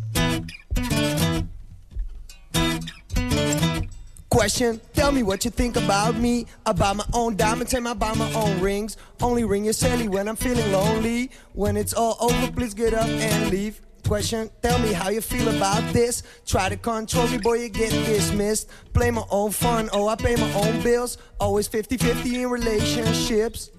Question, tell me what you think about me. I buy my own diamonds and I buy my own rings. Only ring your celly when I'm feeling lonely. When it's all over, please get up and leave. Question, tell me how you feel about this. Try to control me, boy, you get dismissed. Play my own fun, oh, I pay my own bills. Always 50-50 in relationships.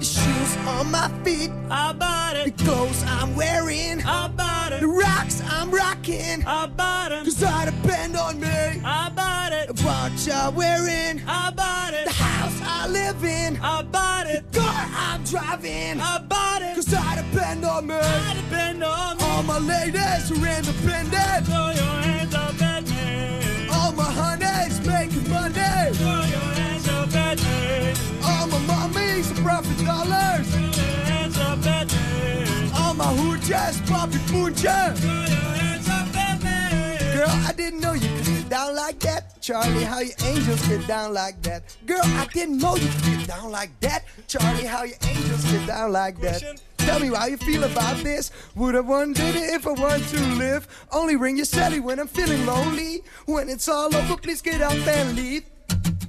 Shoes on my feet, I bought it. The clothes I'm wearing, I bought it. The rocks I'm rocking, I bought it. Cause I depend on me, I bought it. The watch I'm wearing, I bought it. The house I live in, I bought it. The car I'm driving, I bought it. Cause I depend on me, I depend on me. All my ladies are independent. Throw your hands up at me. All my honeys making money. Throw your hands up at me. My mommies are profit dollars. Throw your hands up at me. All my hoochies popping punches. Throw your hands up at me. Girl, I didn't know you could get down like that. Charlie, how your angels get down like that. Girl, I didn't know you could get down like that. Charlie, how your angels get down like that. Tell me how you feel about this. Would have one did it if I want to live. Only ring your celly when I'm feeling lonely. When it's all over, please get up and leave.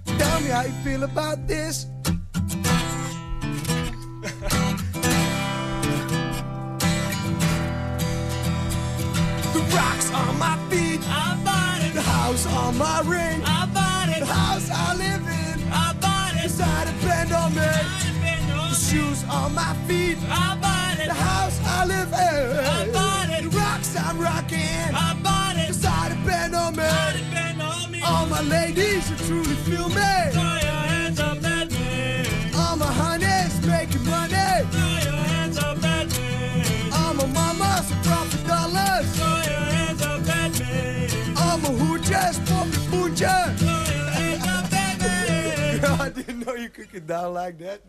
Tell me how you feel about this. Rocks on my feet, I bought it. The house on my ring, I bought it. The house I live in, I bought it. 'Cause I depend on me. Depend on The shoes on my feet, I bought it. The house I live in, I bought it. The rocks I'm rocking, I bought it. 'Cause I depend on me. I depend on me. All my ladies who truly feel me. know you could get down like that.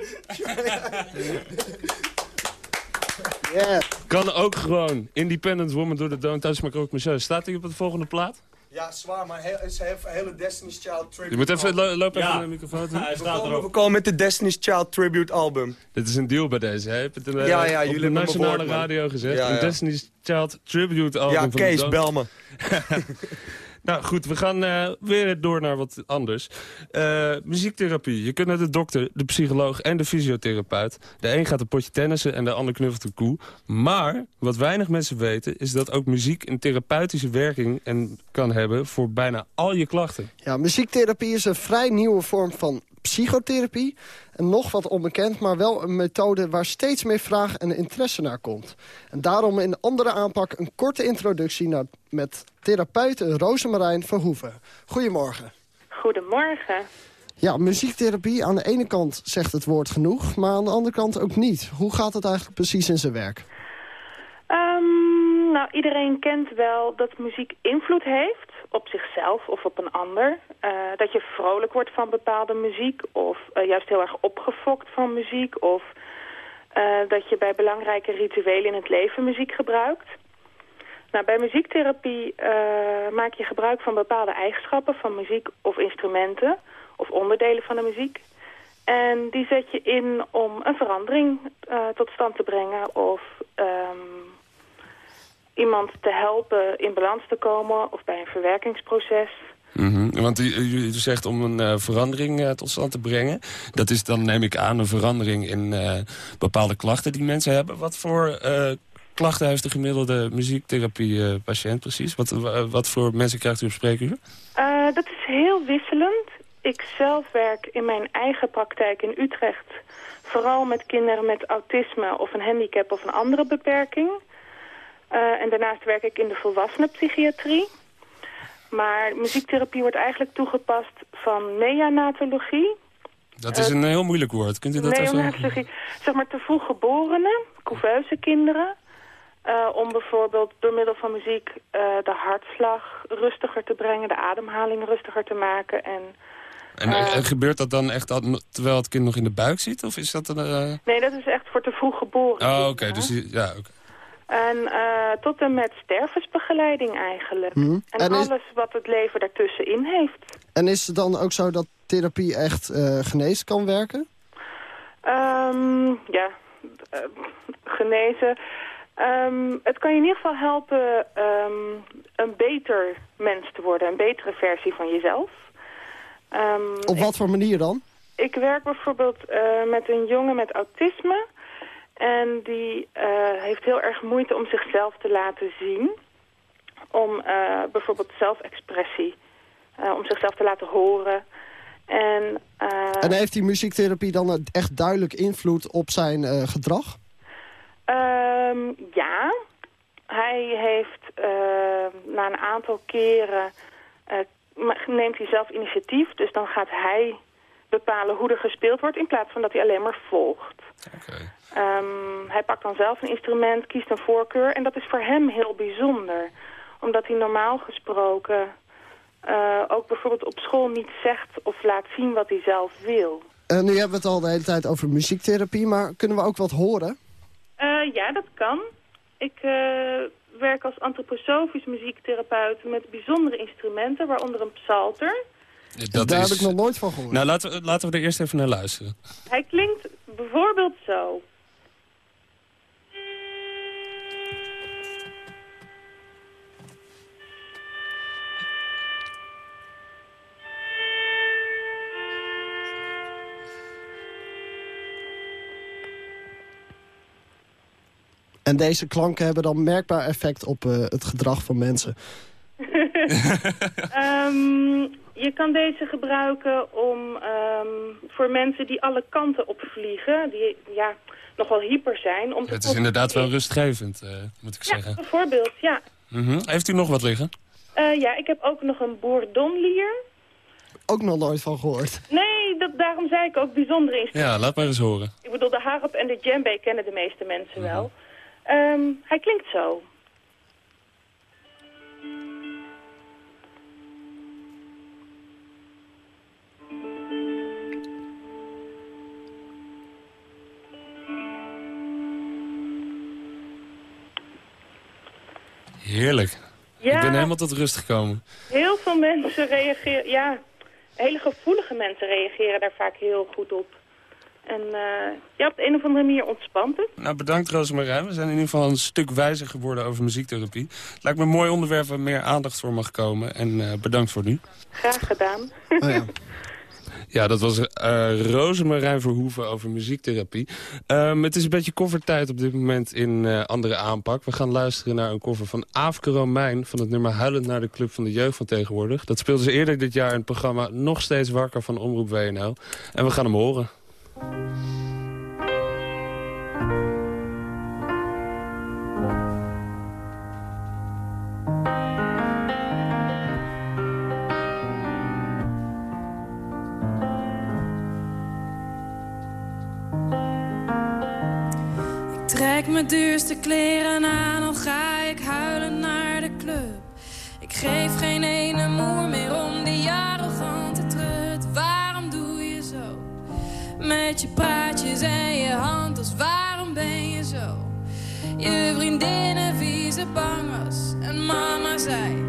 Yeah. Kan ook gewoon Independent Woman door de Don't Touch My Monsieurs. Staat hij op de volgende plaat? Ja, zwaar, maar het is een hele Destiny's Child tribute. Je moet even lo lopen even Ja. naar de microfoon toe. Hij We staat komen, we erop. komen met de Destiny's Child tribute album. Dit is een deal bij deze. Hè? Heb je het in, eh, Ja, ja, op jullie de hebben me nationale radio gezegd. Ja, Een. Destiny's Child tribute album. Ja, Kees, bel me. Nou goed, we gaan eh, weer door naar wat anders. Eh, muziektherapie. Je kunt naar de dokter, de psycholoog en de fysiotherapeut. De een gaat een potje tennissen en de ander knuffelt een koe. Maar wat weinig mensen weten is dat ook muziek een therapeutische werking en kan hebben voor bijna al je klachten. Ja, muziektherapie is een vrij nieuwe vorm van psychotherapie. En nog wat onbekend, maar wel een methode waar steeds meer vraag en interesse naar komt. En daarom in andere aanpak een korte introductie naar, met therapeute Rosemarijn Verhoeven. Goedemorgen. Goedemorgen. Ja, muziektherapie aan de ene kant zegt het woord genoeg, maar aan de andere kant ook niet. Hoe gaat het eigenlijk precies in zijn werk? Ehm, nou, iedereen kent wel dat muziek invloed heeft op zichzelf of op een ander. Uh, dat je vrolijk wordt van bepaalde muziek of uh, juist heel erg opgefokt van muziek. Of uh, dat je bij belangrijke rituelen in het leven muziek gebruikt. Nou, bij muziektherapie maak je gebruik van bepaalde eigenschappen van muziek of instrumenten of onderdelen van de muziek. En die zet je in om een verandering tot stand te brengen of um, iemand te helpen in balans te komen of bij een verwerkingsproces. Mm Want u, u, zegt om een uh, verandering uh, tot stand te brengen. Dat is dan, neem ik aan, een verandering in uh, bepaalde klachten die mensen hebben. Wat voor klachten heeft de gemiddelde muziektherapie-patiënt precies? Wat, wat voor mensen krijgt u op spreekuur? dat is heel wisselend. Ik zelf werk in mijn eigen praktijk in Utrecht... vooral met kinderen met autisme of een handicap of een andere beperking... Uh, en daarnaast werk ik in de volwassenenpsychiatrie. Maar muziektherapie wordt eigenlijk toegepast van neonatologie. Dat is een heel moeilijk woord. Kunt u dat neonatologie, even... Zeg maar te vroeg geborenen, couveuse kinderen. Uh, om bijvoorbeeld door middel van muziek uh, de hartslag rustiger te brengen, de ademhaling rustiger te maken. En, en, en gebeurt dat dan echt terwijl het kind nog in de buik zit? Of is dat een, Nee, dat is echt voor te vroeg geboren. Oh, oké. Dus, ja, oké. En uh, tot en met stervensbegeleiding eigenlijk. Mhm. En, alles wat het leven daartussenin heeft. En is het dan ook zo dat therapie echt uh, genezen kan werken? Um, ja, uh, genezen. Um, het kan je in ieder geval helpen um, een beter mens te worden. Een betere versie van jezelf. Op wat voor manier dan? Ik werk bijvoorbeeld met een jongen met autisme... En die uh, heeft heel erg moeite om zichzelf te laten zien. Om uh, bijvoorbeeld zelfexpressie. Uh, om zichzelf te laten horen. En, en heeft die muziektherapie dan echt duidelijk invloed op zijn gedrag? Um, ja. Hij heeft na een aantal keren... neemt hij zelf initiatief. Dus dan gaat hij bepalen hoe er gespeeld wordt... in plaats van dat hij alleen maar volgt. Okay. Um, hij pakt dan zelf een instrument, kiest een voorkeur. En dat is voor hem heel bijzonder. Omdat hij normaal gesproken uh, ook bijvoorbeeld op school niet zegt of laat zien wat hij zelf wil. Uh, nu hebben we het al de hele tijd over muziektherapie, maar kunnen we ook wat horen? Uh, ja, dat kan. Ik werk als antroposofisch muziektherapeut met bijzondere instrumenten, waaronder een psalter. Dat Daar heb ik nog nooit van gehoord. Nou, laten we, laten we er eerst even naar luisteren. Hij klinkt bijvoorbeeld zo. En deze klanken hebben dan merkbaar effect op uh, het gedrag van mensen. um, je kan deze gebruiken om um, voor mensen die alle kanten opvliegen, die ja, nog wel hyper zijn. Om het is inderdaad wel rustgevend, uh, moet ik ja, zeggen. bijvoorbeeld, ja. Mm -hmm. Heeft u nog wat liggen? Uh, ja, ik heb ook nog een bourdonlier. Ook nog nooit van gehoord. Nee, dat, daarom zei ik ook bijzondere instrumenten. Ja, laat maar eens horen. Ik bedoel, de harp en de djembe kennen de meeste mensen mm -hmm. wel. Um, hij klinkt zo. Heerlijk. Ja, ik ben helemaal tot rust gekomen. Heel veel mensen reageren, ja, hele gevoelige mensen reageren daar vaak heel goed op. En uh, ja, op de een of andere manier ontspant het. Nou, bedankt Rosemarijn. We zijn in ieder geval een stuk wijzer geworden over muziektherapie. Het lijkt me een mooi onderwerp waar meer aandacht voor mag komen. En uh, bedankt voor nu. Graag gedaan. Oh ja. Ja, dat was uh, Rosemarijn Verhoeven over muziektherapie. Um, het is een beetje koffertijd op dit moment in uh, andere aanpak. We gaan luisteren naar een koffer van Aafke Romein... van het nummer Huilend naar de Club van de Jeugd van tegenwoordig. Dat speelde ze eerder dit jaar in het programma Nog Steeds Wakker van Omroep WNL. En we gaan hem horen. Trek mijn duurste kleren aan, al ga ik huilen naar de club. Ik geef geen Met je praatjes en je handels, waarom ben je zo? Je vriendinnen vieze bangers en mama zei...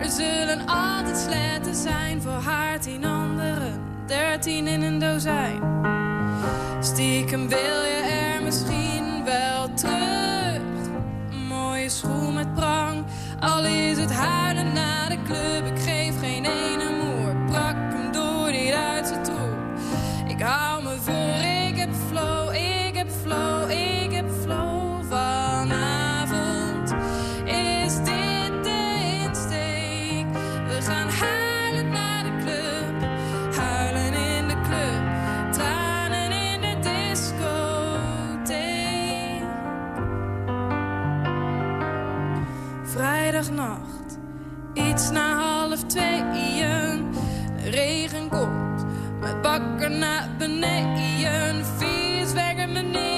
Er zullen altijd sletten zijn voor haar tien anderen. Dertien in een dozijn. Stiekem wil je er misschien wel terug. Een mooie schoen met prang. Al is het huilen naar de club. Ik geef geen ene Vrijdagnacht, iets na half tweeën. De regen komt met bakken naar beneden. Vies werken meneren in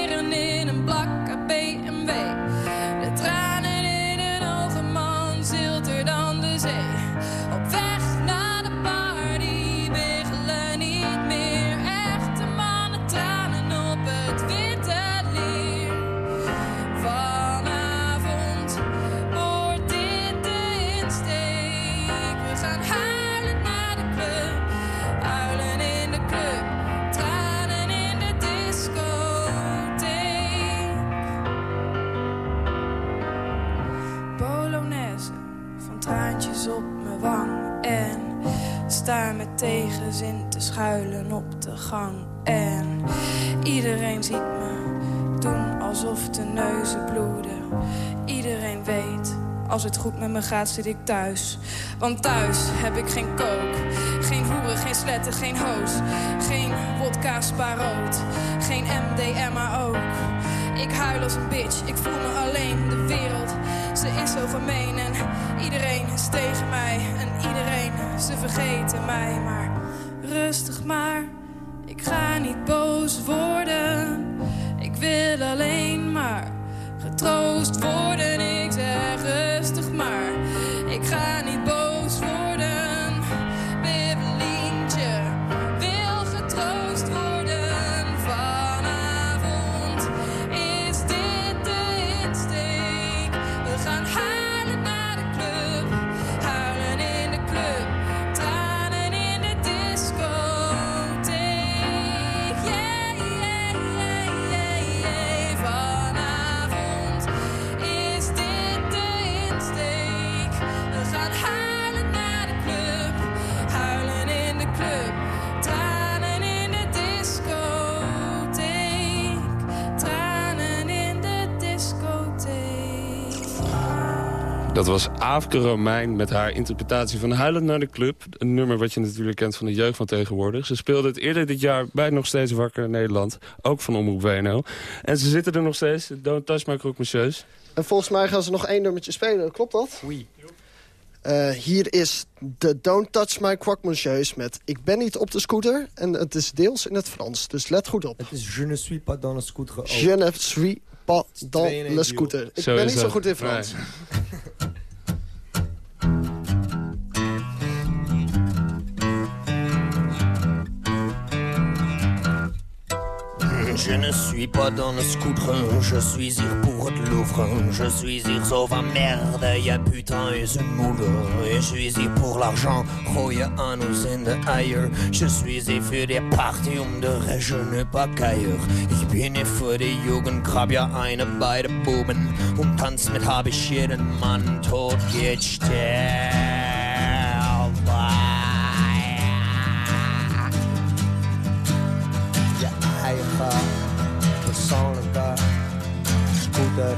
en iedereen ziet me doen alsof de neuzen bloeden. Iedereen weet, als het goed met me gaat, zit ik thuis. Want thuis heb ik geen kook, geen hoeren, geen sletten, geen hoos. Geen wodka sparoot, geen MDMA ook. Ik huil als een bitch, ik voel me alleen. De wereld, ze is zo gemeen. En iedereen is tegen mij. En iedereen, ze vergeten mij. Maar rustig maar, ik ga niet boos worden. Ik wil alleen maar getroost worden. Dat was Aafke Romein met haar interpretatie van Huilend naar de Club. Een nummer wat je natuurlijk kent van de jeugd van tegenwoordig. Ze speelde het eerder dit jaar bij Nog Steeds Wakker Nederland. Ook van Omroep WNO. En ze zitten er nog steeds. Don't touch my croque monsieurs. En volgens mij gaan ze nog één nummertje spelen, klopt dat? Oui. Eh, hier is de Don't Touch My Croque Monsieurs met Ik ben niet op de scooter. En het is deels in het Frans, dus let goed op. Het is Je ne suis pas dans le scooter. ook. Je ne suis pas dans le scooter. Ik Zo ben niet zo goed in Frans. Nee. Je ne suis pas dans le scooter, je suis hier pour het Louvre. Je suis hier zo van merde, ja putain is een moeder. Je suis hier pour l'argent, gooi je anus in de eier. Je suis hier für die Party um de regione Bakeier. Ich bin hier für die Jugend, grab ja eine bei de Buben. Und tanz mit hab ich jeden Mann tot geht. Persoonlijke scooter.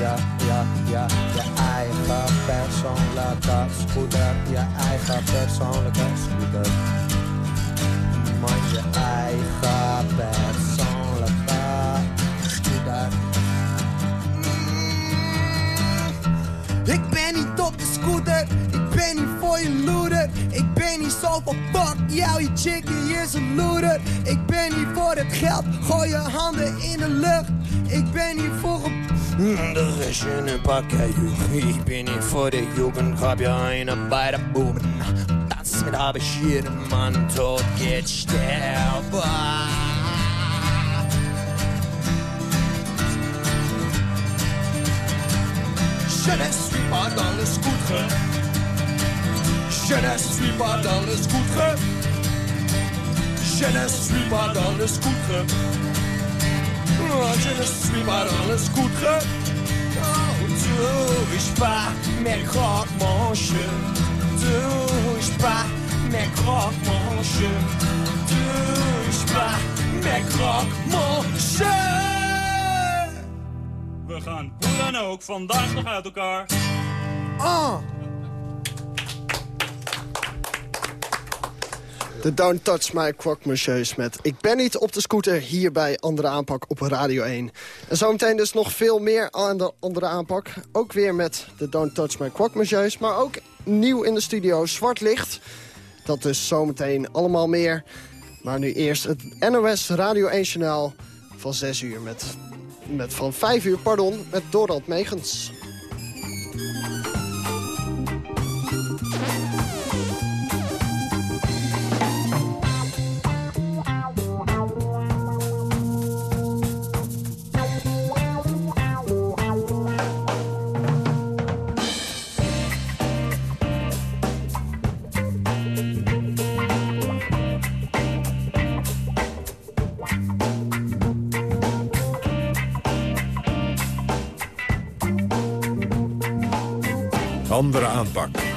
Ja, ja, ja, je eigen persoonlijke scooter. Je eigen persoonlijke scooter. Man, je eigen persoonlijke Ik ben niet op de scooter, ik ben niet voor je loeder. Ik ben niet zoveel fuck jou, je chickie is een loeder. Ik ben hier voor het geld, gooi je handen in de lucht. Ik ben hier voor een... De schöne Backerjugend, ich bin hier vor der Jugend, hab ja eine bei der Buben. Damit hab ich jeden Mann tot geht sterben. Je ne suis pas dans le scooter. Je ne suis pas dans le scooter. Je ne suis pas dans le scooter. Oh, je ne suis pas dans le scooter. Oh, touche pas mes croque-manches. Touche pas mes croque-manches. Touche pas mes croque-manches. We gaan hoe dan ook vandaag nog uit elkaar. Ah! De Don't Touch My Croque Monsieurs met Ik ben niet op de scooter hier bij Andere Aanpak op Radio 1. En zometeen dus nog veel meer aan de Andere Aanpak. Ook weer met de Don't Touch My Croque Monsieurs. Maar ook nieuw in de studio Zwart Licht. Dat dus zometeen allemaal meer. Maar nu eerst het NOS Radio 1 journaal van 6 uur met, met van 5 uur, pardon, met Dorald Megens. Andere aanpak.